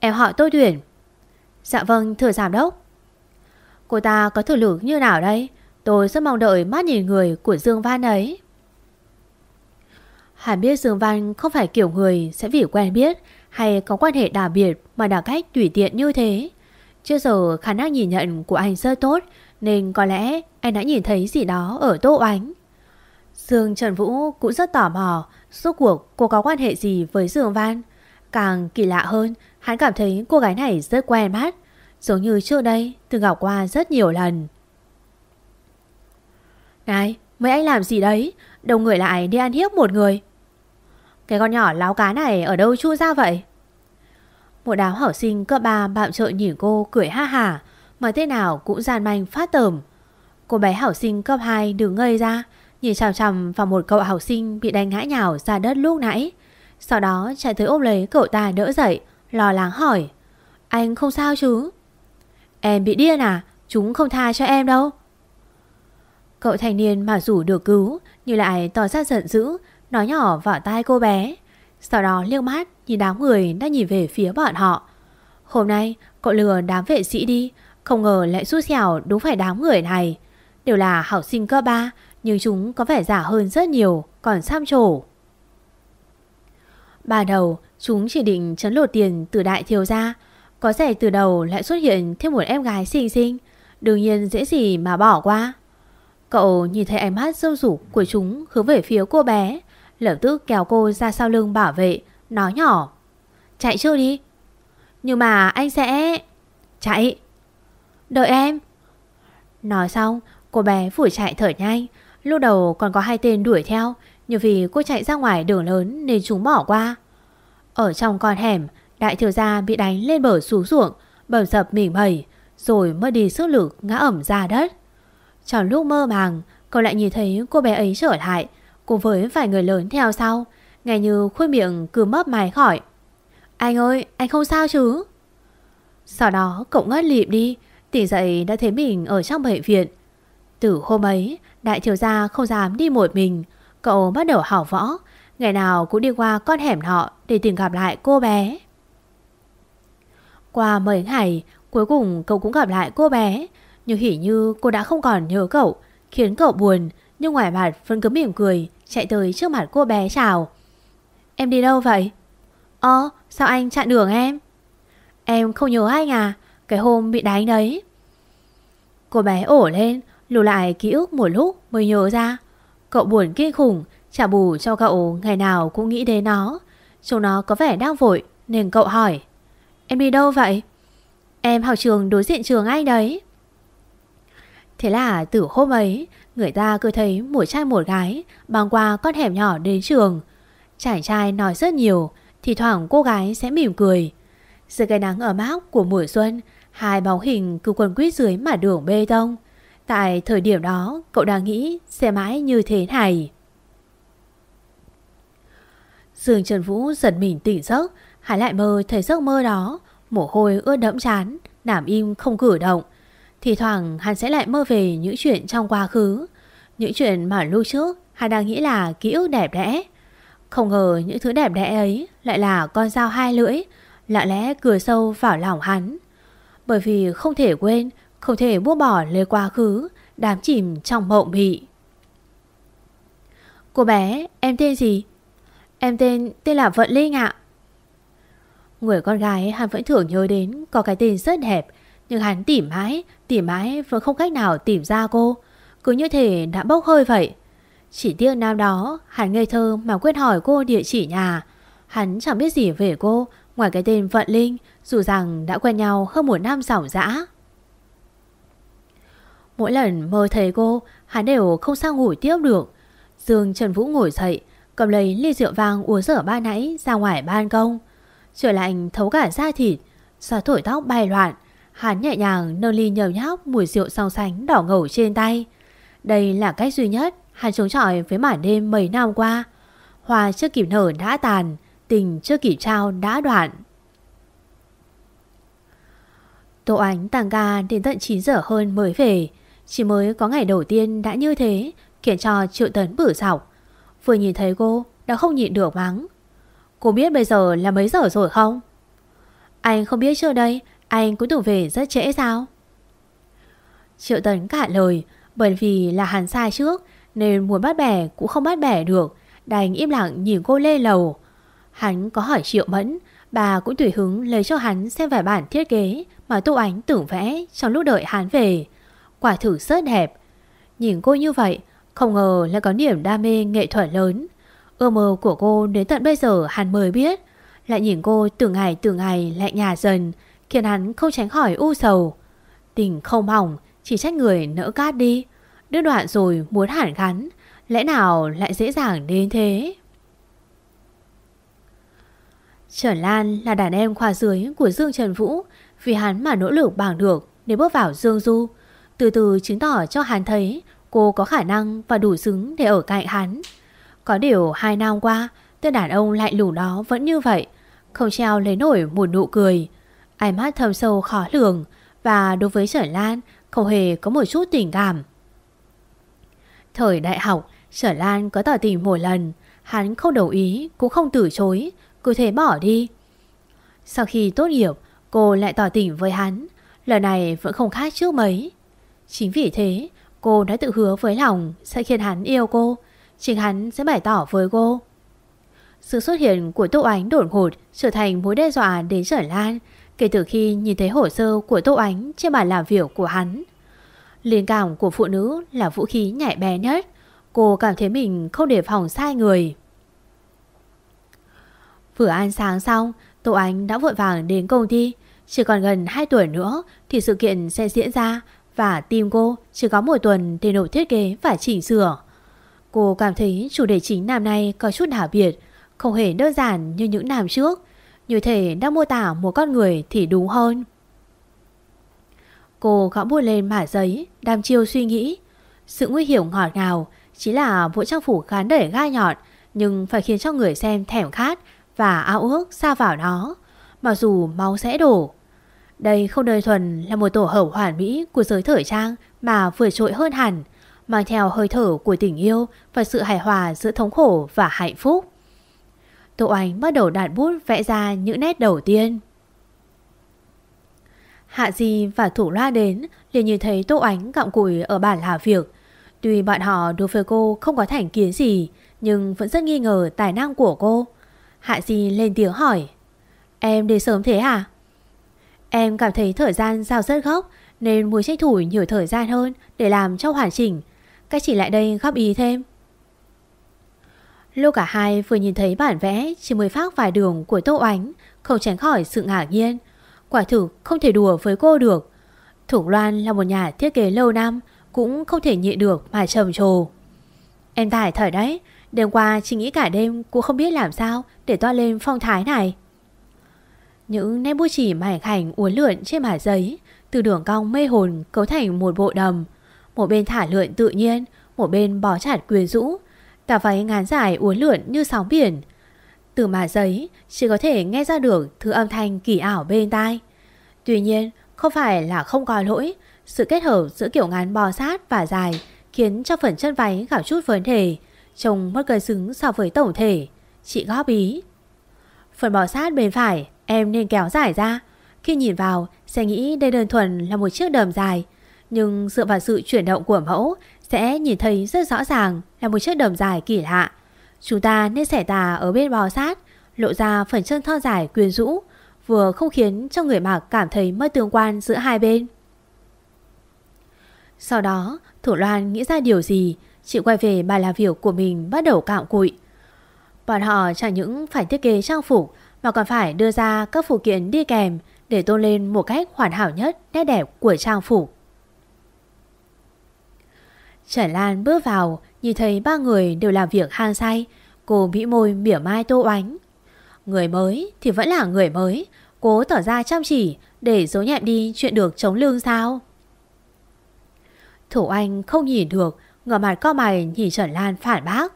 Em hỏi tôi tuyển? Dạ vâng thưa giám đốc. Cô ta có thử lực như nào đây? Tôi rất mong đợi mắt nhìn người của Dương Văn ấy. Hắn biết Dương Văn không phải kiểu người Sẽ vì quen biết Hay có quan hệ đặc biệt Mà đã cách tùy tiện như thế. Trước giờ khả năng nhìn nhận của anh rất tốt Nên có lẽ anh đã nhìn thấy gì đó Ở Tô Ánh. Dương Trần Vũ cũng rất tò mò, Suốt cuộc cô có quan hệ gì với Dương Văn? Càng kỳ lạ hơn, Hắn cảm thấy cô gái này rất quen mắt, Giống như trước đây Từng gặp qua rất nhiều lần. Này, Mấy anh làm gì đấy? Đồng người lại đi ăn hiếp một người. Cái con nhỏ láo cá này ở đâu chui ra vậy? Một đám hảo sinh cơ ba bạm trợn nhìn cô cười ha hả Mà thế nào cũng gian manh phát tởm. Cô bé hảo sinh cấp 2 đứng ngây ra Nhìn chằm chằm vào một cậu học sinh Bị đánh ngã nhào ra đất lúc nãy. Sau đó chạy tới ôm lấy cậu ta đỡ dậy, Lo lắng hỏi, Anh không sao chứ? Em bị điên à? Chúng không tha cho em đâu. Cậu thanh niên mà rủ được cứu như lại tỏ ra giận dữ, Nói nhỏ vào tai cô bé. Sau đó liếc mắt, nhìn đám người đã nhìn về phía bọn họ. Hôm nay, cậu lừa đám vệ sĩ đi, Không ngờ lại rút xẻo đúng phải đám người này. Đều là học sinh cơ ba nhưng chúng có vẻ giả hơn rất nhiều, Còn xăm trổ. Ban đầu, Chúng chỉ định chấn lột tiền từ đại thiếu gia Có rẻ từ đầu lại xuất hiện thêm một em gái xinh xinh. Đương nhiên dễ gì mà bỏ qua. Cậu nhìn thấy ánh mắt sâu rủ của chúng hướng về phía cô bé, Lập tức kéo cô ra sau lưng bảo vệ, Nói nhỏ. Chạy chưa đi. Nhưng mà anh sẽ Chạy. Đợi em. Nói xong, cô bé vừa chạy thở nhanh. Lúc đầu còn có hai tên đuổi theo Nhưng vì cô chạy ra ngoài đường lớn Nên chúng bỏ qua ở trong con hẻm, đại thiếu gia bị đánh lên bờ xuống ruộng, bầm dập mỉm mẩy, rồi mất đi sức lực ngã ẩm ra đất. Trong lúc mơ màng, cậu lại nhìn thấy cô bé ấy trở lại, cùng với vài người lớn theo sau, nghe như khuôn miệng cứ mấp mái khỏi. Anh ơi, anh không sao chứ? Sau đó cậu ngất lịm đi, tỉnh dậy đã thấy mình ở trong bệnh viện. Từ hôm ấy, đại thiếu gia không dám đi một mình, cậu bắt đầu hảo võ, Ngày nào cũng đi qua con hẻm nọ Để tìm gặp lại cô bé. Qua mấy ngày Cuối cùng cậu cũng gặp lại cô bé. Nhưng hỉ như cô đã không còn nhớ cậu Khiến cậu buồn Nhưng ngoài mặt vẫn cứ mỉm cười Chạy tới trước mặt cô bé chào. Em đi đâu vậy? Ơ sao anh chặn đường em? Em không nhớ anh à Cái hôm bị đánh đấy. Cô bé ổ lên Lùi lại ký ức một lúc mới nhớ ra. Cậu buồn kinh khủng Trả bù cho cậu ngày nào cũng nghĩ đến nó. Chúng nó có vẻ đang vội, Nên cậu hỏi. Em đi đâu vậy? Em học trường đối diện trường anh đấy. Thế là từ hôm ấy, Người ta cứ thấy một trai một gái Băng qua con hẻm nhỏ đến trường. Chàng trai nói rất nhiều, Thì thoảng cô gái sẽ mỉm cười. Giữa cái nắng ấm áp của mùa xuân, Hai bóng hình cứ quần quýt dưới mặt đường bê tông. Tại thời điểm đó, Cậu đang nghĩ sẽ mãi như thế này. Dương Trần Vũ giật mình tỉnh giấc Hải lại mơ thấy giấc mơ đó, Mồ hôi ướt đẫm chán, nằm im không cử động. Thì thoảng hắn sẽ lại mơ về những chuyện trong quá khứ, Những chuyện mà lúc trước Hắn đang nghĩ là ký ức đẹp đẽ. Không ngờ những thứ đẹp đẽ ấy Lại là con dao hai lưỡi Lạ lẽ cười sâu vào lòng hắn. Bởi vì không thể quên không thể buông bỏ lời quá khứ, Đám chìm trong mộng mị. Cô bé, em tên gì? Em tên tên là Vận Linh ạ. Người con gái hắn vẫn thường nhớ đến Có cái tên rất đẹp Nhưng hắn tìm mãi Tìm mãi vẫn không cách nào tìm ra cô. Cứ như thể đã bốc hơi vậy. Chỉ tiếc năm đó, Hắn ngây thơ mà quên hỏi cô địa chỉ nhà. Hắn chẳng biết gì về cô, Ngoài cái tên Vận Linh, Dù rằng đã quen nhau hơn một năm dòng dã. Mỗi lần mơ thấy cô, Hắn đều không sao ngủ tiếp được. Dương Trần Vũ ngồi dậy, Cầm lấy ly rượu vang uống rửa ba nãy Ra ngoài ban công. Trời lạnh, thấu cả da thịt Gió thổi tóc bay loạn. Hắn nhẹ nhàng nâng ly nhờ nhóc mùi rượu song sánh đỏ ngầu trên tay. Đây là cách duy nhất Hắn chống chọi với màn đêm mấy năm qua. Hoa chưa kịp nở đã tàn, Tình chưa kịp trao đã đoạn. Tô Ánh tăng ca đến tận 9 giờ hơn mới về. Chỉ mới có ngày đầu tiên đã như thế, Khiến cho Triệu Tấn bử sọc Vừa nhìn thấy cô, đã không nhịn được mắng Cô biết bây giờ là mấy giờ rồi không? Anh không biết chưa đây Anh cũng tưởng về rất trễ sao? Triệu Tấn cả lời, Bởi vì là hắn sai trước, Nên muốn bắt bẻ cũng không bắt bẻ được, Đành im lặng nhìn cô lê lầu Hắn có hỏi Triệu Mẫn, Bà cũng tùy hứng lấy cho hắn xem vài bản thiết kế Mà Tô Ánh tưởng vẽ Trong lúc đợi hắn về Quả thử rất đẹp. Nhìn cô như vậy, Không ngờ lại có niềm đam mê nghệ thuật lớn. Ước mơ của cô đến tận bây giờ hắn mới biết. Lại nhìn cô từng ngày từng ngày lại nhà dần, Khiến hắn không tránh khỏi u sầu. Tình không hỏng, Chỉ trách người nỡ cát đi. Đứt đoạn rồi muốn hẳn gắn Lẽ nào lại dễ dàng đến thế? Trần Lan là đàn em khoa dưới của Dương Trần Vũ, Vì hắn mà nỗ lực bằng được để bước vào Dương Du. Từ từ chứng tỏ cho hắn thấy cô có khả năng và đủ xứng để ở cạnh hắn. Có điều hai năm qua, Tên đàn ông lại lù đó vẫn như vậy, Không treo lấy nổi một nụ cười. Ánh mắt thâm sâu khó lường Và đối với Sở Lan Không hề có một chút tình cảm. Thời đại học, Sở Lan có tỏ tình một lần, Hắn không đồng ý, cũng không từ chối, Cứ thế bỏ đi. Sau khi tốt nghiệp, Cô lại tỏ tình với hắn, Lần này vẫn không khác trước mấy. Chính vì thế, cô đã tự hứa với lòng Sẽ khiến hắn yêu cô, Chính hắn sẽ bày tỏ với cô. Sự xuất hiện của Tô Ánh đột ngột Trở thành mối đe dọa đến Sở Lan, Kể từ khi nhìn thấy hồ sơ của Tô Ánh Trên bàn làm việc của hắn. Liên cảm của phụ nữ là vũ khí nhạy bé nhất, Cô cảm thấy mình không để phòng sai người. Vừa ăn sáng xong, Tô Ánh đã vội vàng đến công ty, Chỉ còn gần 2 tuổi nữa Thì sự kiện sẽ diễn ra và team cô chỉ có một tuần để nộp thiết kế và chỉnh sửa. Cô cảm thấy chủ đề chính năm nay có chút đặc biệt, Không hề đơn giản như những năm trước. Như thể đang mô tả một con người thì đúng hơn. Cô gõ bút lên mả giấy Đam chiêu suy nghĩ. Sự nguy hiểm ngọt ngào Chỉ là bộ trang phủ khán đẩy gai nhọn, Nhưng phải khiến cho người xem thèm khát Và ao ước xa vào nó. Mặc dù máu sẽ đổ đây không đơn thuần là một tổ hợp hoàn mỹ Của giới thời trang Mà vừa trội hơn hẳn Mang theo hơi thở của tình yêu Và sự hài hòa giữa thống khổ và hạnh phúc Tô Ánh bắt đầu đặt bút vẽ ra những nét đầu tiên Hạ Di và Thủ Loa đến liền nhìn thấy Tô Ánh cặm cụi ở bản làm việc. Tuy bọn họ đối với cô không có thành kiến gì, nhưng vẫn rất nghi ngờ tài năng của cô. Hạ Di lên tiếng hỏi, em đến sớm thế à? Em cảm thấy thời gian giao rất gốc nên muốn tranh thủ nhiều thời gian hơn để làm cho hoàn chỉnh. Các chỉ lại đây góp ý thêm. Lô cả hai vừa nhìn thấy bản vẽ chỉ mới phát vài đường của Tô Ánh, không tránh khỏi sự ngạc nhiên. Quả thực không thể đùa với cô được Thủ Loan là một nhà thiết kế lâu năm Cũng không thể nhịn được mà trầm trồ Em tải thời đấy Đêm qua chị nghĩ cả đêm Cũng không biết làm sao để toa lên phong thái này những nét bút chỉ mảnh khảnh uốn lượn trên mả giấy Từ đường cong mê hồn cấu thành một bộ đầm Một bên thả lượn tự nhiên Một bên bó chặt quyến rũ Tà váy ngán dài uốn lượn như sóng biển từ mảnh giấy chỉ có thể nghe ra được thứ âm thanh kỳ ảo bên tai. Tuy nhiên không phải là không có lỗi, Sự kết hợp giữa kiểu ngắn bò sát và dài khiến cho phần chân váy gặp chút vấn đề, trông mất cân xứng so với tổng thể. Chị góp ý. Phần bò sát bên phải em nên kéo dài ra. Khi nhìn vào sẽ nghĩ đây đơn thuần là một chiếc đầm dài. Nhưng dựa vào sự chuyển động của mẫu sẽ nhìn thấy rất rõ ràng là một chiếc đầm dài kỳ lạ. Chúng ta nên xẻ tà ở bên bò sát, lộ ra phần chân thon dài quyến rũ, vừa không khiến cho người mặc cảm thấy mất tương quan giữa hai bên. Sau đó, Thủ Loan nghĩ ra điều gì, chị quay về bài làm việc của mình bắt đầu cạo cụi. Bọn họ chẳng những phải thiết kế trang phục mà còn phải đưa ra các phụ kiện đi kèm để tôn lên một cách hoàn hảo nhất nét đẹp của trang phục. Trần Lan bước vào, nhìn thấy ba người đều làm việc hang say. Cô bị môi mỉa mai tô oánh. Người mới thì vẫn là người mới, cố tỏ ra chăm chỉ để giấu nhẹm đi chuyện được chống lương sao. Thủ Anh không nhìn được, ngờ mặt co mày nhìn Trần Lan phản bác.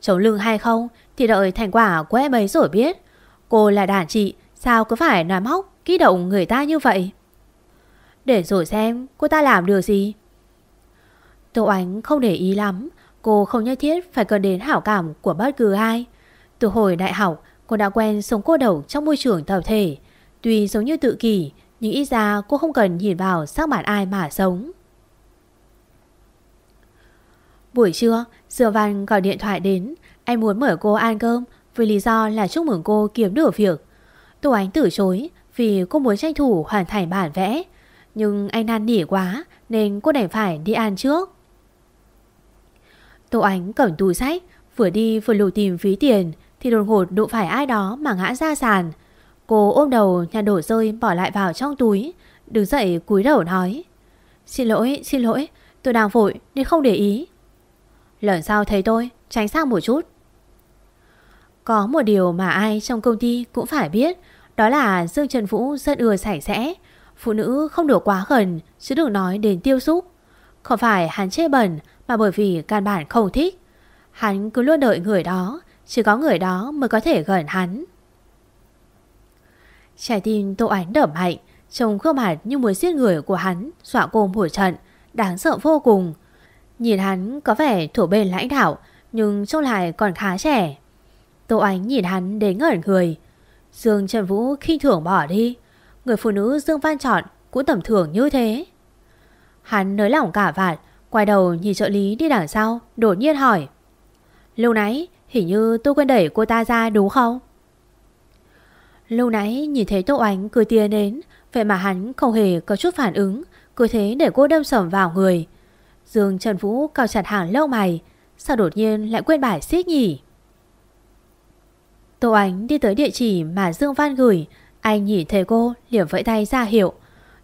Chống lưng hay không thì đợi thành quả của em ấy rồi biết. Cô là đàn chị, sao cứ phải nói móc, kích động người ta như vậy? Để rồi xem cô ta làm được gì. Tô Ánh không để ý lắm, cô không nhất thiết phải cần đến hảo cảm của bất cứ ai. Từ hồi đại học, cô đã quen sống cô độc trong môi trường tập thể. Tuy giống như tự kỷ, nhưng ít ra cô không cần nhìn vào sắc mặt ai mà sống. Buổi trưa, Dừa Văn gọi điện thoại đến. Anh muốn mời cô ăn cơm vì lý do là chúc mừng cô kiếm được việc. Tô Ánh từ chối vì cô muốn tranh thủ hoàn thành bản vẽ. Nhưng anh năn nỉ quá nên cô đành phải đi ăn trước. Tô Ánh cầm túi sách, vừa đi vừa lục tìm phí tiền thì đột ngột đụng phải ai đó mà ngã ra sàn. Cô ôm đầu nhặt đổ rơi bỏ lại vào trong túi, đứng dậy cúi đầu nói. Xin lỗi, xin lỗi, tôi đang vội nên không để ý. Lần sau thấy tôi, tránh sang một chút. Có một điều mà ai trong công ty cũng phải biết, đó là Dương Trần Vũ rất ưa sảy sẽ. Phụ nữ không được quá gần, chứ đừng nói đến tiêu xúc. Không phải hắn chê bẩn, mà bởi vì căn bản không thích. Hắn cứ luôn đợi người đó, chỉ có người đó mới có thể gần hắn. Trái tim Tô Ánh đẩm hạnh, trông gương mặt như muốn giết người của hắn, dọa cô một trận, đáng sợ vô cùng. Nhìn hắn có vẻ thủ bên lãnh đạo, nhưng trông lại còn khá trẻ. Tô Ánh nhìn hắn đến ngẩn người. Dương Trần Vũ khinh thưởng bỏ đi. Người phụ nữ Dương Văn chọn cũng tầm thường như thế. Hắn nới lỏng cả vạt, quay đầu nhìn trợ lý đi đằng sau, đột nhiên hỏi. Lâu nãy, hình như tôi quên đẩy cô ta ra đúng không? Lâu nãy nhìn thấy Tô Ánh cười tia đến, vậy mà hắn không hề có chút phản ứng, cứ thế để cô đâm sầm vào người. Dương Trần Vũ cao chặt hàng lâu mày, sao đột nhiên lại quên bài xích nhỉ? Tô Ánh đi tới địa chỉ mà Dương Văn gửi, anh nhìn thấy cô liền vẫy tay ra hiệu.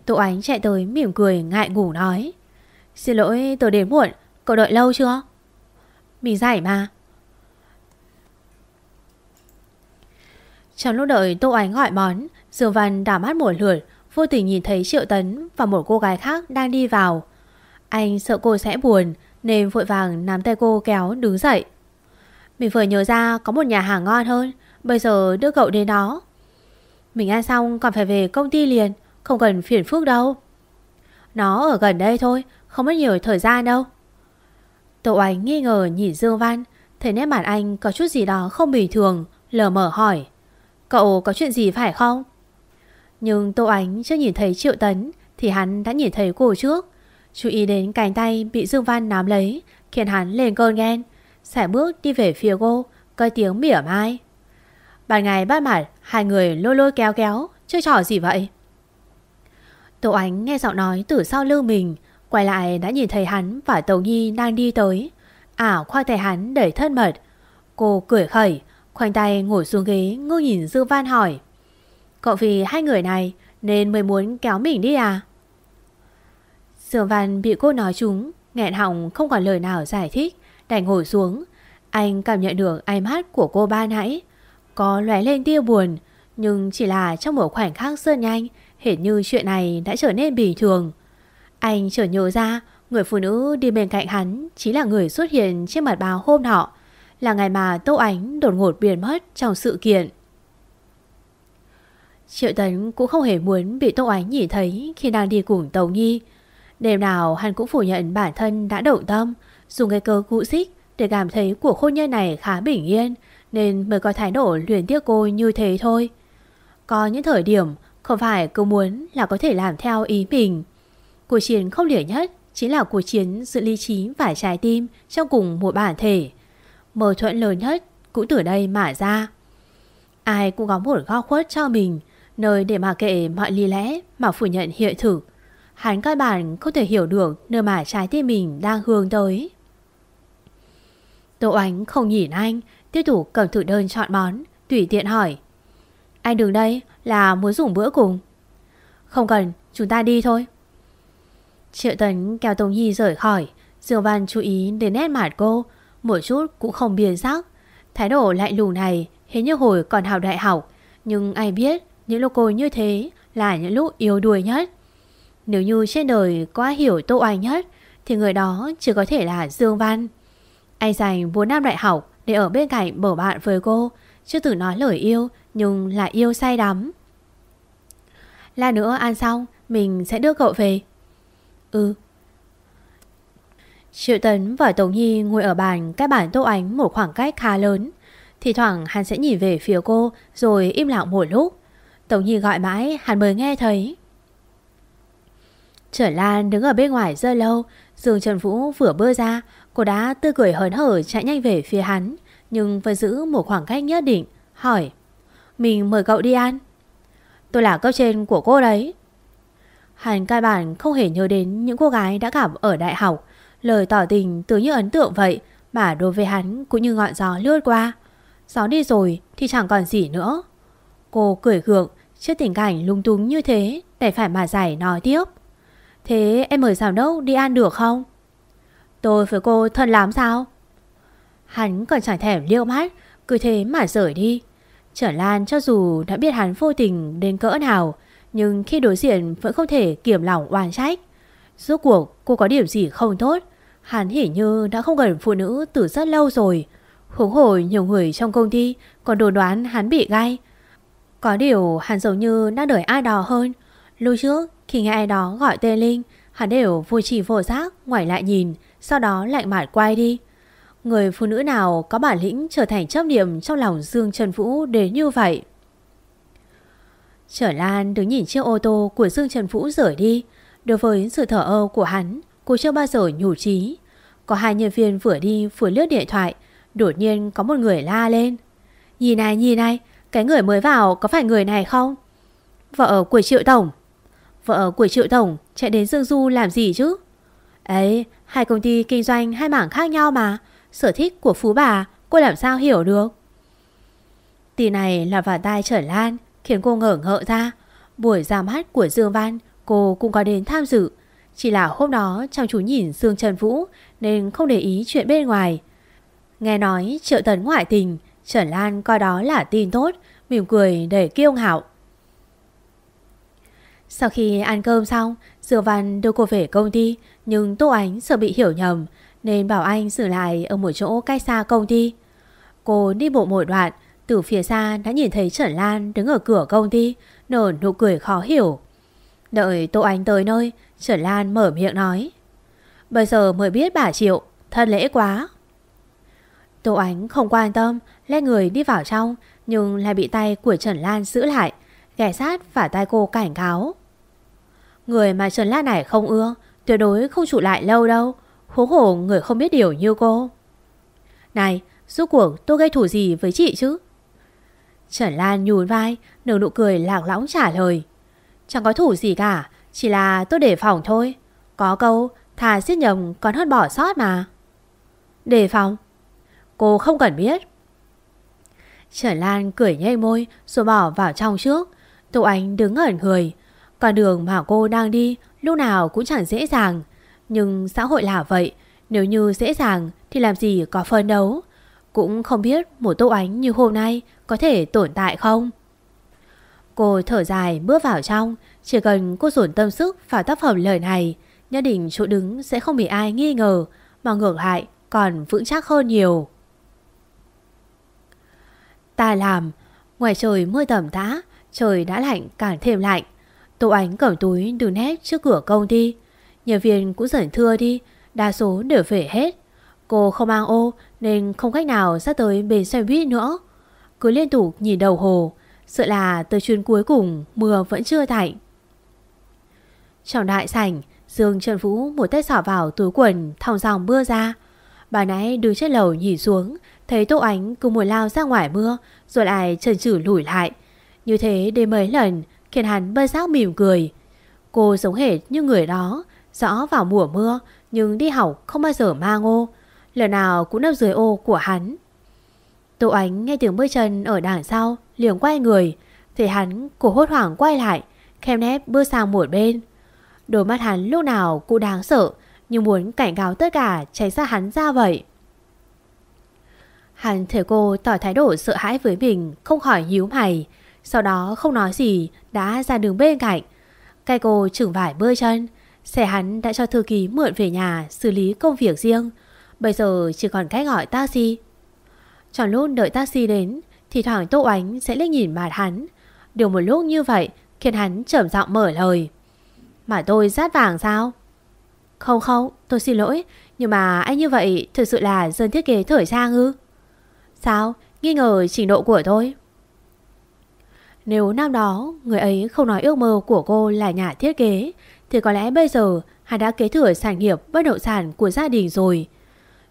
Tô Ánh chạy tới mỉm cười ngại ngủ nói. Xin lỗi tôi đến muộn, cậu đợi lâu chưa? Mình giải mà. Trong lúc đợi Tô Ánh gọi món, Dương Văn đảo mắt một lượt, vô tình nhìn thấy Triệu Tấn và một cô gái khác đang đi vào. Anh sợ cô sẽ buồn nên vội vàng nắm tay cô kéo đứng dậy. Mình vừa nhớ ra có một nhà hàng ngon hơn, bây giờ đưa cậu đến đó. Mình ăn xong còn phải về công ty liền, không cần phiền phức đâu. Nó ở gần đây thôi, không mất nhiều thời gian đâu. Tô Ánh nghi ngờ nhìn Dương Văn, thấy nét mặt anh có chút gì đó không bình thường, lờ mở hỏi. Cậu có chuyện gì phải không? Nhưng Tô Ánh chưa nhìn thấy Triệu Tấn thì hắn đã nhìn thấy cô trước. Chú ý đến cánh tay bị Dương Văn nắm lấy khiến hắn lên cơn ghen. Sải bước đi về phía cô, coi tiếng mỉa mai. Ban ngày bắt mặt, hai người lôi lôi kéo kéo, chơi trò gì vậy? Tô Ánh nghe giọng nói từ sau lưng mình, quay lại đã nhìn thấy hắn và Tầu Nhi đang đi tới. Ả khoa tay hắn để thân mật. Cô cười khẩy, khoanh tay ngồi xuống ghế ngước nhìn Dương Văn hỏi. Cậu vì hai người này nên mới muốn kéo mình đi à? Dương Văn bị cô nói trúng, nghẹn họng không còn lời nào giải thích, đành ngồi xuống. Anh cảm nhận được ánh mắt của cô ba nãy. Có lóe lên tia buồn, nhưng chỉ là trong một khoảnh khắc sơn nhanh, hiển như chuyện này đã trở nên bình thường. Anh chợt nhớ ra, người phụ nữ đi bên cạnh hắn chính là người xuất hiện trên mặt báo hôm nọ, là ngày mà Tô Ánh đột ngột biến mất trong sự kiện. Triệu Tấn cũng không hề muốn bị Tô Ánh nhìn thấy khi đang đi cùng Tàu Nhi. Đêm nào hắn cũng phủ nhận bản thân đã động tâm, dùng cái cơ cụ xích để cảm thấy cuộc hôn nhân này khá bình yên, nên mới có thái độ luyến tiếc cô như thế thôi. Có những thời điểm không phải cứ muốn là có thể làm theo ý mình. Cuộc chiến khốc liệt nhất chính là cuộc chiến giữa lý trí và trái tim trong cùng một bản thể. Mâu thuẫn lớn nhất cũng từ đây mà ra. Ai cũng có một góc khuất cho mình, nơi để mà kệ mọi lý lẽ mà phủ nhận hiện thực. Hắn các bạn không thể hiểu được nơi mà trái tim mình đang hướng tới. Tô Ánh không nhìn anh, tiếp tục cầm thử đơn chọn món, tùy tiện hỏi. Anh đứng đây là muốn dùng bữa cùng. Không cần, chúng ta đi thôi. Triệu Tấn kéo Tống Nhi rời khỏi, Dương Văn chú ý đến nét mặt cô, một chút cũng không biến sắc. Thái độ lạnh lùng này hình như hồi còn học đại học, nhưng ai biết những lúc cô như thế là những lúc yếu đuối nhất. Nếu như trên đời quá hiểu Tô Anh nhất thì người đó chỉ có thể là Dương Văn. Anh dành 4 năm đại học để ở bên cạnh bầu bạn với cô, chưa từng nói lời yêu nhưng lại yêu say đắm. Là nữa ăn xong, mình sẽ đưa cậu về. Ừ. Triệu Tấn và Tống Nhi ngồi ở bàn cách bàn Tô Ánh một khoảng cách khá lớn. Thì thoảng hắn sẽ nhìn về phía cô rồi im lặng một lúc. Tống Nhi gọi mãi hắn mới nghe thấy. Trở Lan đứng ở bên ngoài rất lâu, Dương Trần Vũ vừa bơ ra, cô đã tươi cười hớn hở chạy nhanh về phía hắn, nhưng vẫn giữ một khoảng cách nhất định, hỏi. Mình mời cậu đi ăn. Tôi là cấp trên của cô đấy. Hắn cai bản không hề nhớ đến những cô gái đã gặp ở đại học. Lời tỏ tình tự như ấn tượng vậy mà đối với hắn cũng như ngọn gió lướt qua. Gió đi rồi thì chẳng còn gì nữa. Cô cười gượng trước tình cảnh lung túng như thế để phải mà giải nói tiếp. Thế em mời giám đốc đi ăn được không? Tôi với cô thân lắm sao? Hắn còn chẳng thèm liêu mắt, Cứ thế mà rời đi. Trở Lan cho dù đã biết hắn vô tình đến cỡ nào, Nhưng khi đối diện vẫn không thể kiểm lòng oan trách. Rốt cuộc cô có điểm gì không tốt, Hắn hiển như đã không gần phụ nữ từ rất lâu rồi. Huống hồi nhiều người trong công ty Còn đồn đoán hắn bị gai. Có điều hắn giống như đang đợi ai đó hơn. Lúc trước, khi nghe ai đó gọi tên Linh, Hắn đều vui chỉ vô giác Ngoảnh lại nhìn. Sau đó lạnh mặt quay đi Người phụ nữ nào có bản lĩnh trở thành chấp điểm trong lòng Dương Trần Vũ đến như vậy? Trở Lan đứng nhìn chiếc ô tô của Dương Trần Vũ rời đi. Đối với sự thở ơ của hắn, cô chưa bao giờ nhủ trí. Có hai nhân viên vừa đi vừa lướt điện thoại, đột nhiên có một người la lên. Nhìn này, nhìn này, cái người mới vào có phải người này không? Vợ của Triệu Tổng. Vợ của Triệu Tổng chạy đến Dương Du làm gì chứ? Ấy, hai công ty kinh doanh hai mảng khác nhau mà. Sở thích của phú bà Cô làm sao hiểu được? Tì này là vào tai trở lan Khiến cô ngỡ ngợ ra. Buổi ra mắt của Dương Văn Cô cũng có đến tham dự. Chỉ là hôm đó trong chú nhìn Dương Trần Vũ Nên không để ý chuyện bên ngoài. Nghe nói triệu tấn ngoại tình Trần Lan coi đó là tin tốt Mỉm cười để kiêu ngạo. Sau khi ăn cơm xong Dương Văn đưa cô về công ty Nhưng Tô Ánh sợ bị hiểu nhầm nên bảo anh xử lại ở một chỗ cách xa công ty. Cô đi bộ một đoạn, từ phía xa đã nhìn thấy Trần Lan đứng ở cửa công ty, nở nụ cười khó hiểu. Đợi Tô ánh tới nơi, Trần Lan mở miệng nói. Bây giờ mới biết bà Triệu, thân lễ quá. Tô Ánh không quan tâm, lê người đi vào trong, nhưng lại bị tay của Trần Lan giữ lại, ghé sát và tay cô cảnh cáo. Người mà Trần Lan này không ưa, tuyệt đối không trụ lại lâu đâu, Hố hổ người không biết điều như cô. Này Rốt cuộc tôi gây thủ gì với chị chứ? Trần Lan nhún vai Nở nụ cười lạc lõng trả lời. Chẳng có thủ gì cả Chỉ là tôi đề phòng thôi. Có câu thà giết nhầm còn hơn bỏ sót mà. Đề phòng? Cô không cần biết. Trần Lan cười nhây môi Rồi bỏ vào trong trước. Tô Anh đứng ở người con đường mà cô đang đi Lúc nào cũng chẳng dễ dàng. Nhưng xã hội là vậy, Nếu như dễ dàng thì làm gì có phân đấu? Cũng không biết một tô ánh như hôm nay Có thể tồn tại không? Cô thở dài bước vào trong, Chỉ cần cô dồn tâm sức vào tác phẩm lời này, Nhất định chỗ đứng sẽ không bị ai nghi ngờ, Mà ngược lại còn vững chắc hơn nhiều. Ta làm, Ngoài trời mưa tầm tã, Trời đã lạnh càng thêm lạnh. Tô Ánh cầm túi đứng hết trước cửa công ty Nhân viên cũng dần thưa đi, Đa số đều về hết. Cô không mang ô nên không cách nào ra tới bến xe buýt nữa. Cứ liên tục nhìn đầu hồ, Sợ là tới chuyến cuối cùng mưa vẫn chưa tạnh Trong đại sảnh, Dương Trần Vũ một tay xỏ vào túi quần thòng dòng mưa ra. Bà nãy đứng trên lầu nhìn xuống, Thấy Tô Ánh cùng một lao ra ngoài mưa, Rồi lại trần trừ lùi lại. Như thế đến mấy lần Khiến hắn bơi giác mỉm cười. Cô giống hệt như người đó, Rõ vào mùa mưa, Nhưng đi học không bao giờ mang ô Lần nào cũng nấp dưới ô của hắn. Tô Ánh nghe tiếng bước chân ở đằng sau, liền quay người. Thì hắn cổ hốt hoảng quay lại, Khem nép bước sang một bên. Đôi mắt hắn lúc nào cũng đáng sợ Nhưng muốn cảnh cáo tất cả tránh xa hắn ra vậy. Hắn thấy cô tỏ thái độ sợ hãi với mình, Không khỏi nhíu mày. Sau đó không nói gì, Đã ra đường bên cạnh. Cây cô chửng vải bơi chân, Xe hắn đã cho thư ký mượn về nhà Xử lý công việc riêng. Bây giờ chỉ còn cách gọi taxi. Trong lúc đợi taxi đến, Thì thoảng Tô Ánh sẽ liếc nhìn mặt hắn. Điều một lúc như vậy Khiến hắn trầm giọng mở lời. Mà tôi rát vàng sao? Không không, tôi xin lỗi, Nhưng mà anh như vậy thực sự là dân thiết kế thời trang ư? Sao? Nghi ngờ trình độ của tôi. Nếu năm đó Người ấy không nói ước mơ của cô là nhà thiết kế, Thì có lẽ bây giờ Hắn đã kế thừa sản nghiệp bất động sản của gia đình rồi.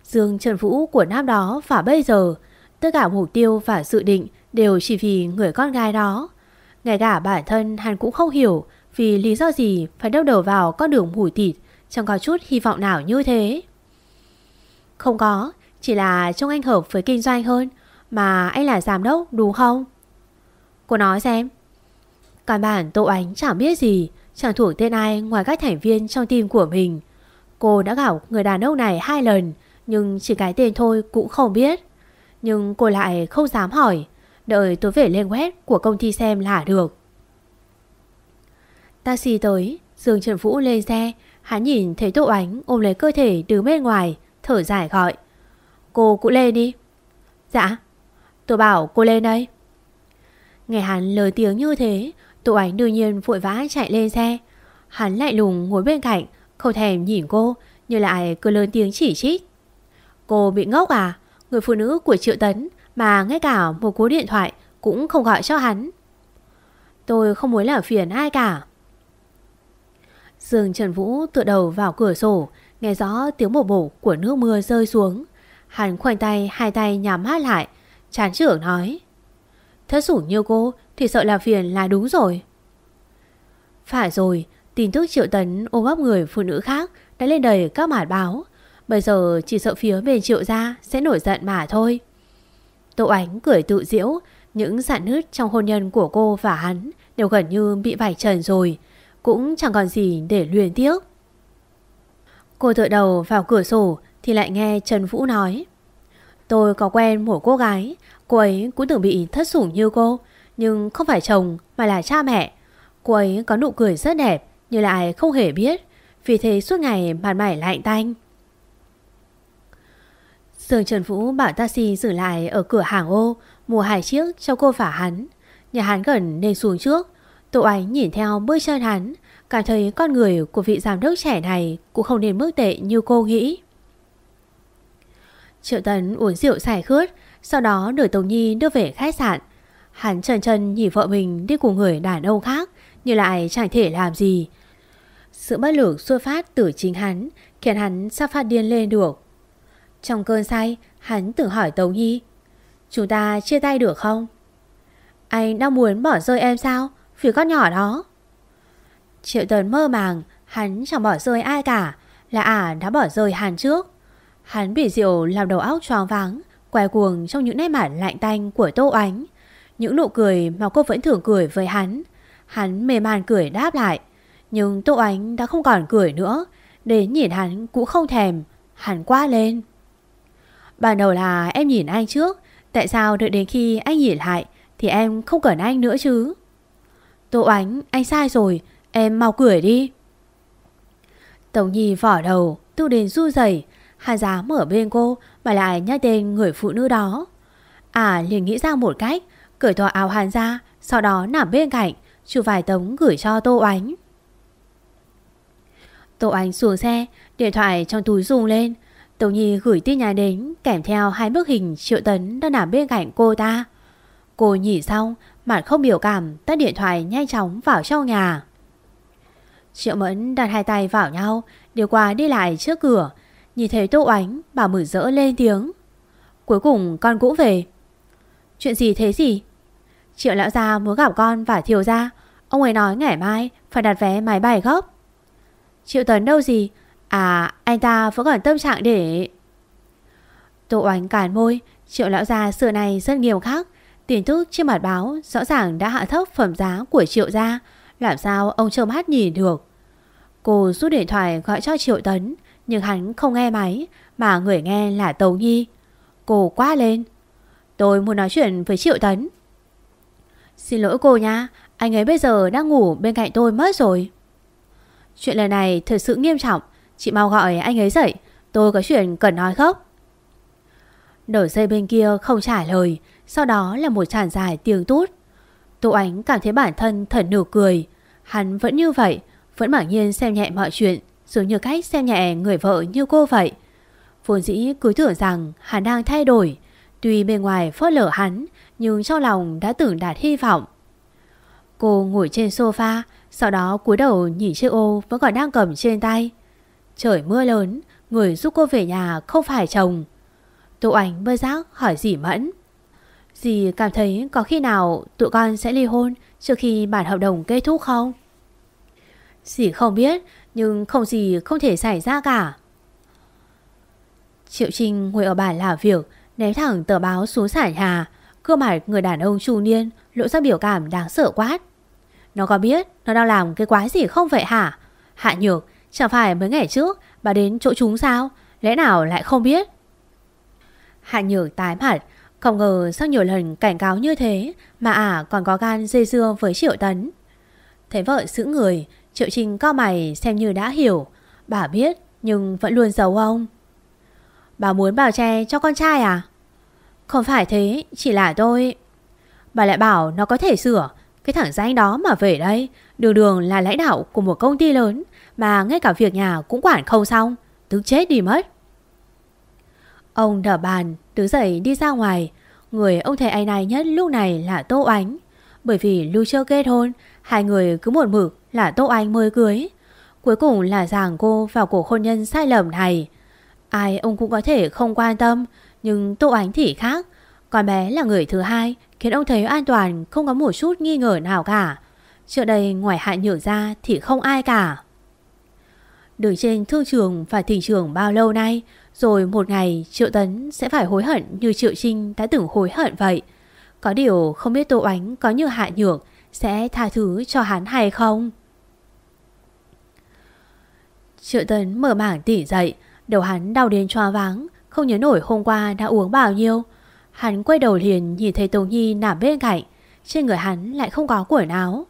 Dương Trần Vũ của năm đó và bây giờ, Tất cả mục tiêu và dự định Đều chỉ vì người con gái đó. Ngay cả bản thân hắn cũng không hiểu Vì lý do gì phải đau đầu vào con đường hủi thịt Chẳng có chút hy vọng nào như thế. Không có, Chỉ là trông anh hợp với kinh doanh hơn, Mà anh là giám đốc đúng không? Cô nói xem. Căn bản Tô Ánh chẳng biết gì, Chẳng thuộc tên ai ngoài các thành viên trong team của mình. Cô đã gặp người đàn ông này hai lần, nhưng chỉ cái tên thôi cũng không biết. Nhưng cô lại không dám hỏi. Đợi tôi về lên web của công ty xem là được. Taxi tới, Dương Trần Vũ lên xe. Hắn nhìn thấy Tô Ánh ôm lấy cơ thể đứng bên ngoài, Thở dài gọi. Cô cũng lên đi. Dạ Tôi bảo cô lên đây. Nghe hắn lời tiếng như thế Tụ ảnh đương nhiên vội vã chạy lên xe Hắn lại lùng ngồi bên cạnh Không thèm nhìn cô Như lại cứ lớn tiếng chỉ trích Cô bị ngốc à? Người phụ nữ của Triệu Tấn mà ngay cả một cú điện thoại cũng không gọi cho hắn. Tôi không muốn làm phiền ai cả. Dương Trần Vũ tựa đầu vào cửa sổ, nghe rõ tiếng bổ bổ của nước mưa rơi xuống. Hắn khoanh tay, hai tay nhắm hát lại, chán trưởng nói. Thất sủng như cô thì sợ là phiền là đúng rồi. Phải rồi, tin tức Triệu Tấn ôm ấp người phụ nữ khác đã lên đầy các mạt báo. Bây giờ chỉ sợ phía bên triệu gia sẽ nổi giận mà thôi. Tô Ánh cười tự diễu, những sạn nứt trong hôn nhân của cô và hắn đều gần như bị vạch trần rồi, cũng chẳng còn gì để luyện tiếc. Cô tựa đầu vào cửa sổ thì lại nghe Trần Vũ nói. Tôi có quen một cô gái, cô ấy cũng từng bị thất sủng như cô, nhưng không phải chồng mà là cha mẹ. Cô ấy có nụ cười rất đẹp nhưng lại không hề biết, vì thế suốt ngày bàn mải lạnh tanh. Dương Trần Vũ bảo taxi dừng lại ở cửa hàng ô mua hai chiếc cho cô và hắn. Nhà hắn gần nên xuống trước. Tô Ánh nhìn theo bước chân hắn, cảm thấy con người của vị giám đốc trẻ này cũng không nên mức tệ như cô nghĩ. Triệu Tấn uống rượu xài khướt, sau đó đưa Tống Nhi đưa về khách sạn. Hắn trần trần nhìn vợ mình đi cùng người đàn ông khác, như lại chẳng thể làm gì. Sự bất lực xuất phát từ chính hắn, khiến hắn sắp phát điên lên được. Trong cơn say, hắn tự hỏi Tống Nhi. Chúng ta chia tay được không? Anh đang muốn bỏ rơi em sao? phía con nhỏ đó. Triệu Tấn mơ màng, hắn chẳng bỏ rơi ai cả. Là ả đã bỏ rơi hắn trước. Hắn bị rượu làm đầu óc choáng váng, quay cuồng trong những nét mặt lạnh tanh của Tô Ánh. Những nụ cười mà cô vẫn thường cười với hắn. Hắn mềm màn cười đáp lại. Nhưng Tô Ánh đã không còn cười nữa. Đến nhìn hắn cũng không thèm. Hắn qua lên. Ban đầu là em nhìn anh trước Tại sao đợi đến khi anh nhìn lại Thì em không cần anh nữa chứ Tô Ánh, anh sai rồi Em mau cười đi Tổng Nhi vỏ đầu Tự đến du dày Hà giá mở bên cô mà lại nhắc tên người phụ nữ đó À liền nghĩ ra một cách Cởi tòa áo hàn ra Sau đó nằm bên cạnh Chụp vài tấm gửi cho Tô Ánh Tô ánh xuống xe, điện thoại trong túi rung lên. Tống Nhi gửi tin nhắn đến kèm theo hai bức hình Triệu Tấn đang nằm bên cạnh cô ta. Cô nhỉ xong, mặt không biểu cảm, tắt điện thoại nhanh chóng vào trong nhà. Triệu Mẫn đặt hai tay vào nhau, điều qua đi lại trước cửa. Nhìn thấy Tô Ánh, bà mừng rỡ lên tiếng. Cuối cùng con cũng về. Chuyện gì thế gì? Triệu lão gia muốn gặp con và thiều gia. Ông ấy nói ngày mai phải đặt vé máy bay gốc. Triệu Tấn đâu gì? À, anh ta vẫn còn tâm trạng để... Tô Oánh cản môi, triệu lão gia xưa này rất nghiêm khắc. Tiền thức trên mặt báo rõ ràng đã hạ thấp phẩm giá của triệu gia. Làm sao ông trông hát nhìn được? Cô rút điện thoại gọi cho Triệu Tấn, nhưng hắn không nghe máy, mà người nghe là Tấu Nhi. Cô quá lên. Tôi muốn nói chuyện với Triệu Tấn. Xin lỗi cô nha, anh ấy bây giờ đang ngủ bên cạnh tôi mất rồi. Chuyện lần này thật sự nghiêm trọng, chị mau gọi anh ấy dậy, tôi có chuyện cần nói khóc. Nở dây bên kia không trả lời, sau đó là một tràn dài tiếng tút. Tô Ánh cảm thấy bản thân thần nửa cười, hắn vẫn như vậy, vẫn mảng nhiên xem nhẹ mọi chuyện, giống như cách xem nhẹ người vợ như cô vậy. Vốn dĩ cứ tưởng rằng hắn đang thay đổi, tuy bên ngoài phớt lở hắn, nhưng trong lòng đã tưởng đạt hy vọng. Cô ngồi trên sofa, sau đó cúi đầu nhìn chiếc ô vẫn còn đang cầm trên tay. Trời mưa lớn, người giúp cô về nhà không phải chồng. Tô ảnh bơ giác hỏi dì Mẫn. Dì cảm thấy có khi nào tụi con sẽ ly hôn trước khi bản hợp đồng kết thúc không? Dì không biết, nhưng không gì không thể xảy ra cả. Triệu Trinh ngồi ở bàn làm việc, ném thẳng tờ báo xuống sải nhà. Cơ mặt người đàn ông trung niên lộ ra biểu cảm đáng sợ quát. Nó có biết nó đang làm cái quái gì không vậy hả? Hạ nhược, chẳng phải mấy ngày trước bà đến chỗ chúng sao? Lẽ nào lại không biết? Hạ nhược tái mặt, không ngờ sau nhiều lần cảnh cáo như thế mà ả còn có gan dây dưa với Triệu Tấn. Thấy vợ giữ người, Triệu Trình cao mày xem như đã hiểu. Bà biết nhưng vẫn luôn giấu ông. Bà muốn bảo che cho con trai à? Không phải thế, chỉ là tôi... Bà lại bảo nó có thể sửa. Cái thằng danh đó mà về đây, đường đường là lãnh đạo của một công ty lớn mà ngay cả việc nhà cũng quản không xong. Tức chết đi mất. Ông đỡ bàn, đứng dậy đi ra ngoài. Người ông thầy anh này nhất lúc này là Tô Ánh. Bởi vì lưu chưa kết hôn, hai người cứ một mực là Tô Anh mới cưới. Cuối cùng là giảng cô vào cuộc hôn nhân sai lầm này. Ai ông cũng có thể không quan tâm, nhưng Tô Ánh thì khác. Con bé là người thứ hai, khiến ông thấy an toàn, không có một chút nghi ngờ nào cả. Trước đây ngoài hạ nhượng ra thì không ai cả. Đứng trên thương trường và thị trường bao lâu nay, rồi một ngày Triệu Tấn sẽ phải hối hận như Triệu Trinh đã từng hối hận vậy. Có điều không biết Tô Ánh có như hạ nhược sẽ tha thứ cho hắn hay không? Triệu Tấn mở mảng tỉ dậy, đầu hắn đau đến choa váng, không nhớ nổi hôm qua đã uống bao nhiêu. Hắn quay đầu liền nhìn thấy Tống Nhi nằm bên cạnh, trên người hắn lại không có quần áo.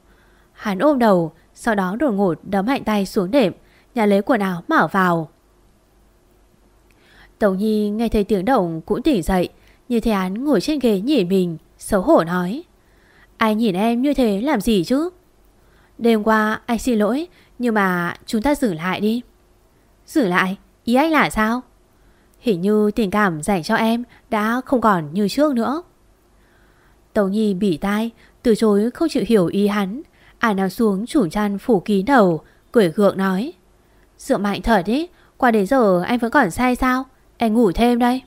Hắn ôm đầu, sau đó đột ngột đấm mạnh tay xuống đệm, nhà lấy quần áo mở vào. Tống Nhi nghe thấy tiếng động cũng tỉnh dậy, nhìn thấy hắn ngồi trên ghế nhìn mình, xấu hổ nói. Ai nhìn em như thế làm gì chứ? Đêm qua anh xin lỗi, nhưng mà chúng ta dừng lại đi. Giữ lại? Ý anh là sao? Hình như tình cảm dành cho em đã không còn như trước nữa. Tống Nhi bỉ tai, từ chối không chịu hiểu ý hắn. Ả nằm xuống chủ chăn phủ kín đầu, cười gượng nói. Dựa mạnh thật ý, qua đến giờ anh vẫn còn say sao? Anh ngủ thêm đây.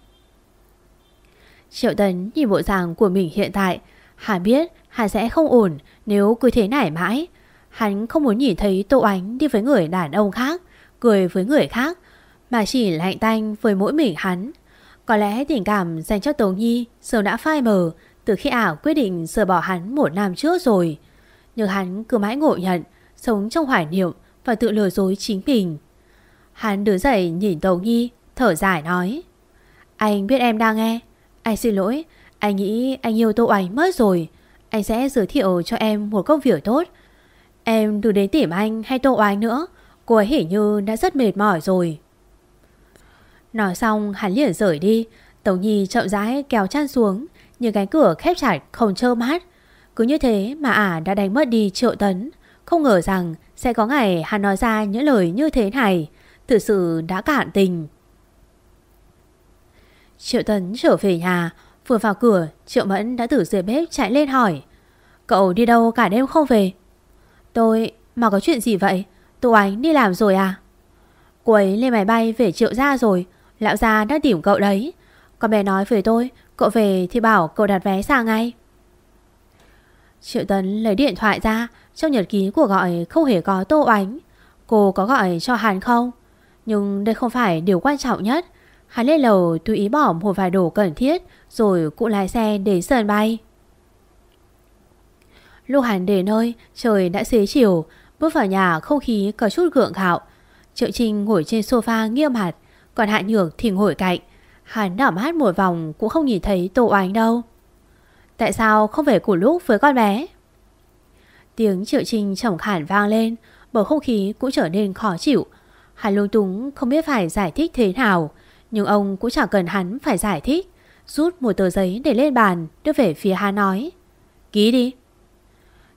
Triệu Tấn nhìn bộ dạng của mình hiện tại, hà biết hà sẽ không ổn nếu cứ thế này mãi. Hắn không muốn nhìn thấy Tô Ánh đi với người đàn ông khác, cười với người khác, mà chỉ lạnh tanh với mỗi mình hắn. Có lẽ tình cảm dành cho Tống Nhi sớm đã phai mờ từ khi ảo quyết định rời bỏ hắn một năm trước rồi. Nhưng hắn cứ mãi ngộ nhận, sống trong hoài niệm và tự lừa dối chính mình. Hắn đứng dậy nhìn Tống Nhi, thở dài nói. Anh biết em đang nghe. Anh xin lỗi, anh nghĩ anh yêu Tô Ánh mất rồi. Anh sẽ giới thiệu cho em một công việc tốt. Em đừng đến tìm anh hay Tô Ánh nữa. Cô ấy hình như đã rất mệt mỏi rồi. Nói xong, hắn liền rời đi. Tống Nhi chậm rãi kéo chăn xuống. Nhưng cánh cửa khép chặt không trơ mát. Cứ như thế mà ả đã đánh mất đi triệu tấn. Không ngờ rằng sẽ có ngày hắn nói ra những lời như thế này Thực sự đã cạn tình Triệu Tấn trở về nhà Vừa vào cửa, Triệu Mẫn đã từ dưới bếp chạy lên hỏi Cậu đi đâu cả đêm không về Tôi, mà có chuyện gì vậy Tô Ánh đi làm rồi à? Cô ấy lên máy bay về triệu gia rồi. Lão gia đang tìm cậu đấy. Con bé nói với tôi, Cậu về thì bảo cậu đặt vé sang ngay. Triệu Tấn lấy điện thoại ra, Trong nhật ký của gọi không hề có Tô Ánh. Cô có gọi cho hắn không? Nhưng đây không phải điều quan trọng nhất. Hắn lên lầu tùy ý bỏ một vài đồ cần thiết, Rồi cụ lái xe đến sân bay. Lúc hắn đến nơi, Trời đã xế chiều Bước vào nhà, không khí có chút gượng gạo. Triệu Trinh ngồi trên sofa nghiêm mặt, Còn Hạ Nhược thì ngồi cạnh. Hắn đảm hát một vòng cũng không nhìn thấy Tô Oánh đâu. Tại sao không về cùng lúc với con bé? Tiếng Triệu Trinh trầm khản vang lên, Bầu không khí cũng trở nên khó chịu. Hắn lung túng không biết phải giải thích thế nào, Nhưng ông cũng chẳng cần hắn phải giải thích. Rút một tờ giấy để lên bàn, Đưa về phía Hà nói. Ký đi.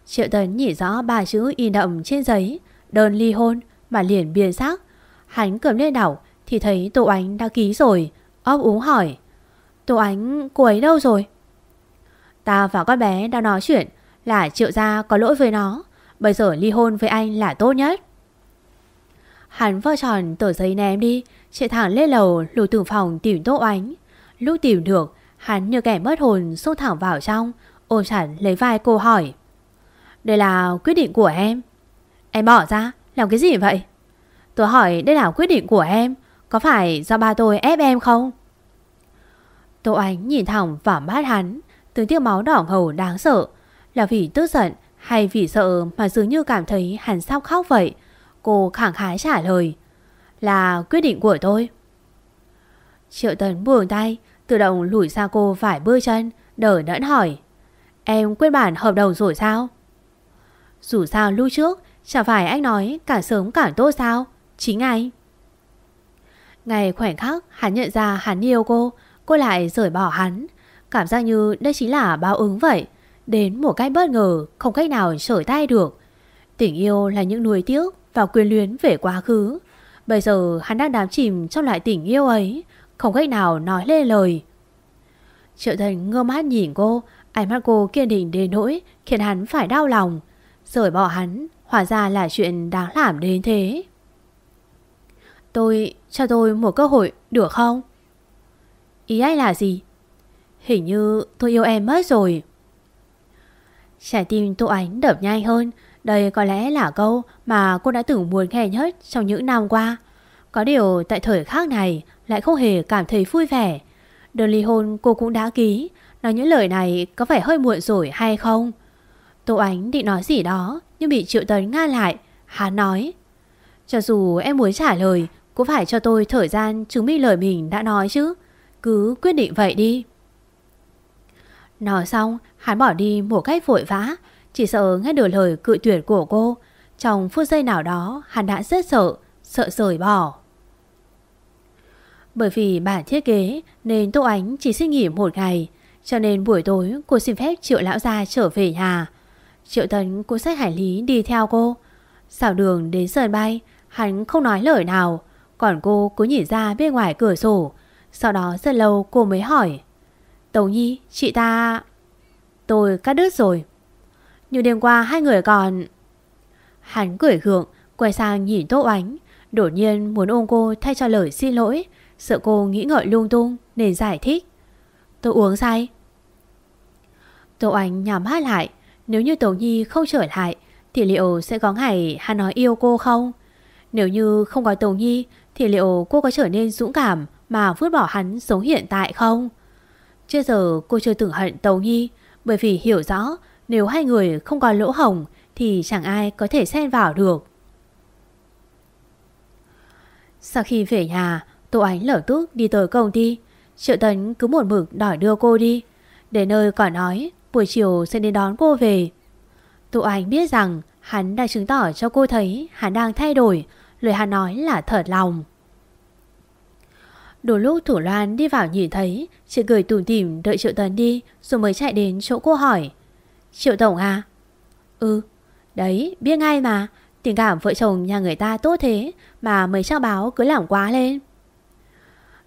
Triệu Tấn nhìn rõ ba chữ in đậm trên giấy, Đơn ly hôn mà liền biến sắc. Hắn cầm lên đảo Thì thấy Tô Ánh đã ký rồi, ấp uống hỏi, Tô Ánh, cô ấy đâu rồi? Ta và con bé đang nói chuyện, Là triệu gia có lỗi với nó, Bây giờ ly hôn với anh là tốt nhất. Hắn vơ tròn tờ giấy ném đi, Chạy thẳng lên lầu lùi từ phòng tìm Tô Ánh. Lúc tìm được, Hắn như kẻ mất hồn xông thẳng vào trong, Ôm chặt lấy vai cô hỏi đây là quyết định của em. Em bỏ ra, làm cái gì vậy? Tôi hỏi, đây là quyết định của em. Có phải do ba tôi ép em không? Tô Ánh nhìn thẳng vào mắt hắn, Từng tiếc máu đỏ ngầu đáng sợ. Là vì tức giận hay vì sợ Mà dường như cảm thấy hắn sắp khóc vậy? Cô khẳng khái trả lời, Là quyết định của tôi. Triệu tấn buồn tay, Tự động lùi xa cô vài bước chân, Đỡ đẫn hỏi, Em quyết bản hợp đồng rồi sao? Dù sao lúc trước, Chả phải anh nói cả sớm cả tốt sao? Chính anh. Ngày khoảnh khắc, hắn nhận ra hắn yêu cô. Cô lại rời bỏ hắn. Cảm giác như đây chính là báo ứng vậy. Đến một cách bất ngờ, Không cách nào trở tay được. Tình yêu là những nuối tiếc Và quyền luyến về quá khứ. Bây giờ, hắn đang đám chìm trong loại tình yêu ấy, Không cách nào nói lên lời. Triệu thần ngơ mắt nhìn cô, Ánh mắt cô kiên định đến nỗi Khiến hắn phải đau lòng. Rời bỏ hắn. Hóa ra là chuyện đáng làm đến thế. Tôi, cho tôi một cơ hội, được không? Ý anh là gì? Hình như tôi yêu em mất rồi. Trái tim Tô Ánh đập nhanh hơn. Đây có lẽ là câu mà cô đã từng muốn nghe nhất trong những năm qua. Có điều tại thời khắc này, lại không hề cảm thấy vui vẻ. Đơn ly hôn cô cũng đã ký. Nói những lời này có phải hơi muộn rồi hay không? Tô Ánh định nói gì đó nhưng bị Triệu Tấn ngăn lại. Hắn nói, cho dù em muốn trả lời, cũng phải cho tôi thời gian chứng minh lời mình đã nói chứ. Cứ quyết định vậy đi. Nói xong, hắn bỏ đi một cách vội vã, chỉ sợ nghe được lời cự tuyệt của cô. Trong phút giây nào đó, hắn đã rất sợ, sợ rời bỏ. Bởi vì bản thiết kế nên Tô Ánh chỉ xin nghỉ một ngày, cho nên buổi tối cô xin phép triệu lão gia trở về nhà. Triệu Tấn cũng xách hải lý đi theo cô. Xảo đường đến sân bay, hắn không nói lời nào, còn cô cứ nhìn ra bên ngoài cửa sổ. Sau đó rất lâu cô mới hỏi. Tống Nhi, chị ta... Tôi cắt đứt rồi. Như đêm qua hai người còn... Hắn cười gượng, quay sang nhìn Tô Ánh. Đột nhiên muốn ôm cô thay cho lời xin lỗi. Sợ cô nghĩ ngợi lung tung nên giải thích. Tôi uống say. Tô Ánh nhắm hát lại. Nếu như Tống Nhi không trở lại, Thì liệu sẽ có ngày hắn nói yêu cô không? Nếu như không có Tống Nhi, Thì liệu cô có trở nên dũng cảm Mà vứt bỏ hắn sống hiện tại không? Chưa giờ cô chưa từng hận Tống Nhi, Bởi vì hiểu rõ Nếu hai người không có lỗ hồng Thì chẳng ai có thể xen vào được. Sau khi về nhà, Tô Ánh lở tức đi tới công ty. Triệu Tấn cứ một mực đòi đưa cô đi. Đến nơi còn nói Buổi chiều sẽ đến đón cô về. Tụ Anh biết rằng Hắn đã chứng tỏ cho cô thấy Hắn đang thay đổi, Lời hắn nói là thật lòng. Đôi lúc Thủ Loan đi vào nhìn thấy Chị cười tủm tỉm đợi Triệu Tấn đi Rồi mới chạy đến chỗ cô hỏi. Triệu Tổng à? Ừ Đấy, biết ngay mà, Tình cảm vợ chồng nhà người ta tốt thế Mà mấy trang báo cứ làm quá lên.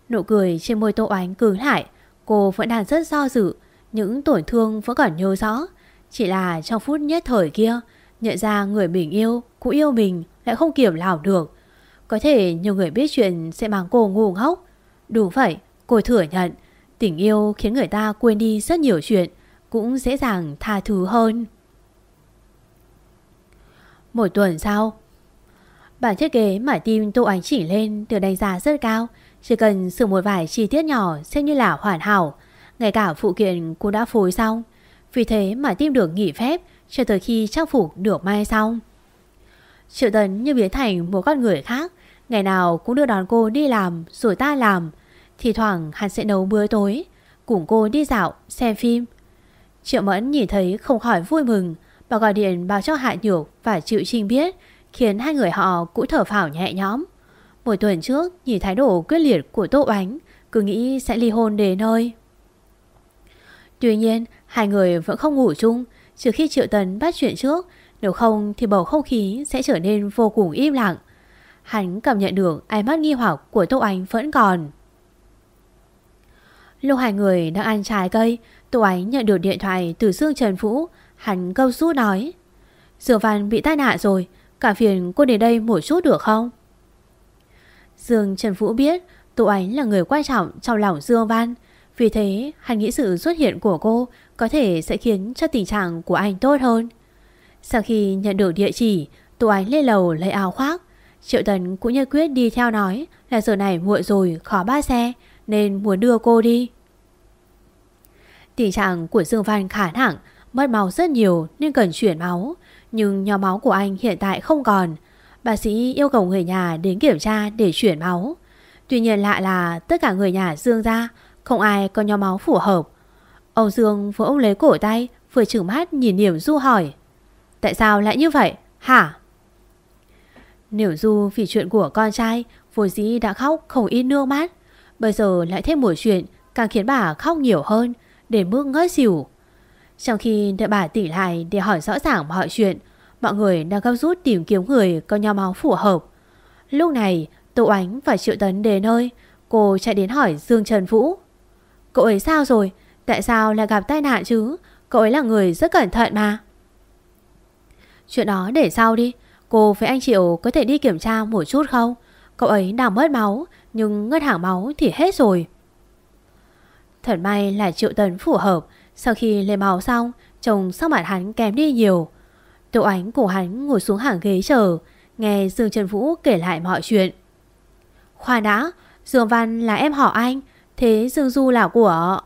Nụ cười trên môi Tô Oánh cứng lại, Cô vẫn đang rất do dự những tổn thương vẫn còn nhớ rõ. Chỉ là trong phút nhất thời kia, Nhận ra người mình yêu, Cũng yêu mình, lại không kiểm lảo được. Có thể nhiều người biết chuyện Sẽ mang cô ngu ngốc. Đúng vậy, cô thừa nhận, Tình yêu khiến người ta quên đi rất nhiều chuyện, Cũng dễ dàng tha thứ hơn. Một tuần sau, Bản thiết kế mà tim Tô Ánh chỉ lên được đánh giá rất cao. Chỉ cần sửa một vài chi tiết nhỏ xem như là hoàn hảo. Ngay cả phụ kiện cũng đã phối xong Vì thế mà tim được nghỉ phép cho tới khi trang phục được mai xong Triệu Tấn như biến thành một con người khác. Ngày nào cũng đưa đón cô đi làm rồi ta làm. Thì thoảng hắn sẽ nấu bữa tối Cùng cô đi dạo, xem phim. Triệu Mẫn nhìn thấy không khỏi vui mừng Bà gọi điện báo cho Hạ Nhược và Triệu Trinh biết Khiến hai người họ cũng thở phào nhẹ nhõm. Một tuần trước nhìn thái độ quyết liệt của Tô Ánh, Cứ nghĩ sẽ ly hôn đến nơi. Tuy nhiên, hai người vẫn không ngủ chung. Trừ khi Triệu Tấn bắt chuyện trước, Nếu không thì bầu không khí sẽ trở nên vô cùng im lặng. Hắn cảm nhận được ánh mắt nghi hoặc của Tô Ánh vẫn còn. Lúc hai người đang ăn trái cây, Tô Ánh nhận được điện thoại từ Dương Trần Vũ. Hắn câu rút nói Dương Văn bị tai nạn rồi, Cả phiền cô đến đây một chút được không? Dương Trần Vũ biết Tô Ánh là người quan trọng trong lòng Dương Văn. Vì thế hắn nghĩ sự xuất hiện của cô Có thể sẽ khiến cho tình trạng của anh tốt hơn. Sau khi nhận được địa chỉ tụ Ánh lên lầu lấy áo khoác. Triệu Tấn cũng nhất quyết đi theo nói Là giờ này muộn rồi, khó ba xe, Nên muốn đưa cô đi. Tình trạng của Dương Văn khá nặng, Mất máu rất nhiều nên cần chuyển máu. Nhưng nhóm máu của anh hiện tại không còn. Bác sĩ yêu cầu người nhà đến kiểm tra để chuyển máu. Tuy nhiên lạ là tất cả người nhà Dương ra không ai có nhóm máu phù hợp. Ông Dương vừa ôm lấy cổ tay, Vừa trừng mắt nhìn Niểm Du hỏi, Tại sao lại như vậy? Hả? Niểm Du vì chuyện của con trai, Vô dĩ đã khóc không ít nước mắt. Bây giờ lại thêm một chuyện Càng khiến bà khóc nhiều hơn, Để mức ngất xỉu. Trong khi đợi bà tỉnh lại để hỏi rõ ràng mọi chuyện, Mọi người đang gấp rút tìm kiếm người Có nhóm máu phù hợp. Lúc này, Tô Ánh và Triệu Tấn đến nơi. Cô chạy đến hỏi Dương Trần Vũ Cậu ấy sao rồi? Tại sao lại gặp tai nạn chứ? Cậu ấy là người rất cẩn thận mà. Chuyện đó để sau đi. Cô với anh Triệu có thể đi kiểm tra một chút không? Cậu ấy đang mất máu, Nhưng ngân hàng máu thì hết rồi. Thật may là Triệu Tấn phù hợp. Sau khi lấy máu xong chồng sắc mặt hắn kém đi nhiều. Tiểu ánh của hắn ngồi xuống hàng ghế chờ, Nghe Dương Trần Vũ kể lại mọi chuyện. Khoan đã, Dương Văn là em họ anh Thế Dương Du là của...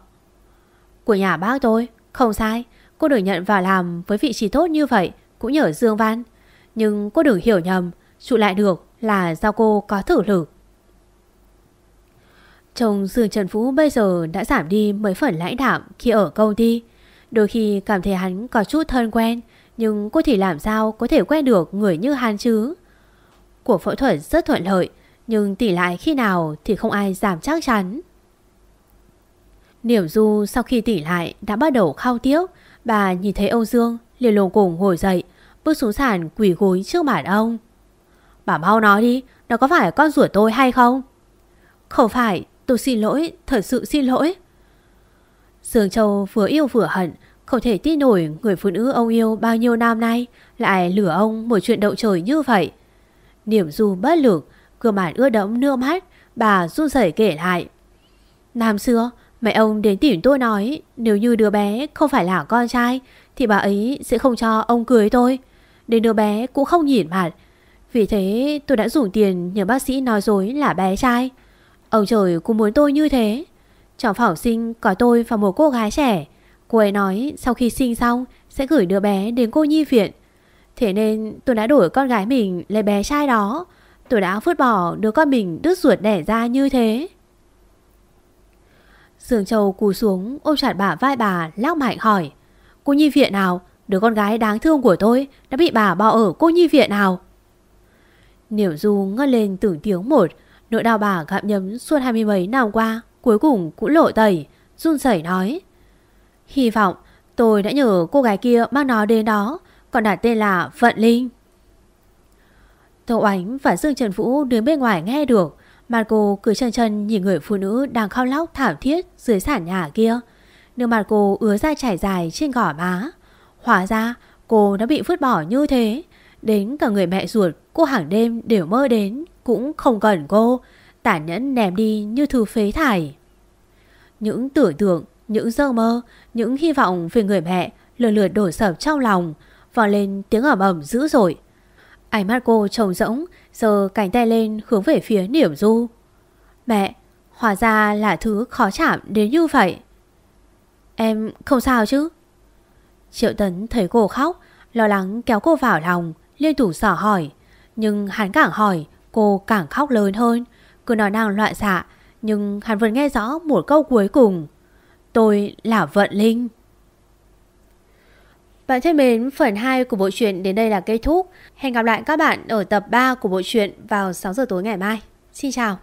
Của nhà bác tôi Không sai Cô được nhận vào làm với vị trí tốt như vậy Cũng nhờ Dương Văn Nhưng cô đừng hiểu nhầm Trụ lại được là do cô có thử lực Chồng Dương Trần Phú bây giờ đã giảm đi mấy phần lãnh đạm khi ở công ty. Đôi khi cảm thấy hắn có chút thân quen, nhưng cô thì làm sao có thể quen được người như hắn chứ? Cuộc phẫu thuật rất thuận lợi, nhưng tỷ lại khi nào thì không ai giảm chắc chắn. Niểu Du sau khi tỉ lại đã bắt đầu khao tiếc, bà nhìn thấy Âu Dương liền lùng cùng ngồi dậy, bước xuống sàn quỷ gối trước mặt ông. Bà mau nói đi, nó có phải con ruột tôi hay không? Không phải, tôi xin lỗi, thật sự xin lỗi. Dương Châu vừa yêu vừa hận, không thể tin nổi người phụ nữ ông yêu bao nhiêu năm nay lại lửa ông một chuyện đậu trời như vậy. Niểm Du bất lực, gương mặt ưa đẫm nước mắt, bà run rẩy kể lại. Năm xưa, Mẹ ông đến tìm tôi nói, nếu như đứa bé không phải là con trai, thì bà ấy sẽ không cho ông cưới tôi. Đến đứa bé cũng không nhìn mặt. Vì thế, tôi đã dùng tiền nhờ bác sĩ nói dối là bé trai. Ông trời cũng muốn tôi như thế. Trong phòng sinh có tôi và một cô gái trẻ. Cô ấy nói sau khi sinh xong, sẽ gửi đứa bé đến cô nhi viện. Thế nên tôi đã đổi con gái mình lấy bé trai đó. Tôi đã vứt bỏ đứa con mình đứt ruột đẻ ra như thế. Dương Châu cù xuống, ôm chặt bà, vai bà, lắc mạnh hỏi, Cô nhi viện nào Đứa con gái đáng thương của tôi Đã bị bà bỏ ở cô nhi viện nào Niểu Du ngất lên tưởng tiếng một, Nỗi đau bà gặm nhấm suốt hai mươi mấy năm qua, Cuối cùng cũng lộ tẩy, Run sẩy nói, Hy vọng tôi đã nhờ cô gái kia mang nó đến đó, còn đặt tên là Vận Linh. Tô Ánh và Dương Trần Vũ đứng bên ngoài nghe được. Marco cứ chân chân nhìn người phụ nữ đang khao lóc thảm thiết dưới sàn nhà kia. Nước Marco cô ứa ra chảy dài trên gỏ má. Hóa ra cô đã bị vứt bỏ như thế. Đến cả người mẹ ruột cô hàng đêm đều mơ đến cũng không cần cô. Tản nhẫn ném đi như thứ phế thải. Những tưởng tượng, những giấc mơ, những hy vọng về người mẹ lừa lượt đổ sập trong lòng, vò lên tiếng ẩm ẩm dữ dội. Ánh mắt cô trồng rỗng, giờ cánh tay lên hướng về phía niệm Du. Mẹ, hóa ra là thứ khó chạm đến như vậy. Em không sao chứ? Triệu Tấn thấy cô khóc, lo lắng kéo cô vào lòng, liên tục dò hỏi. Nhưng hắn càng hỏi, cô càng khóc lớn hơn. Cứ nói năng loạn xạ, nhưng hắn vẫn nghe rõ một câu cuối cùng. Tôi là Vận Linh. Bạn thân mến, phần 2 của bộ truyện đến đây là kết thúc. Hẹn gặp lại các bạn ở tập 3 của bộ truyện vào 6 giờ tối ngày mai. Xin chào!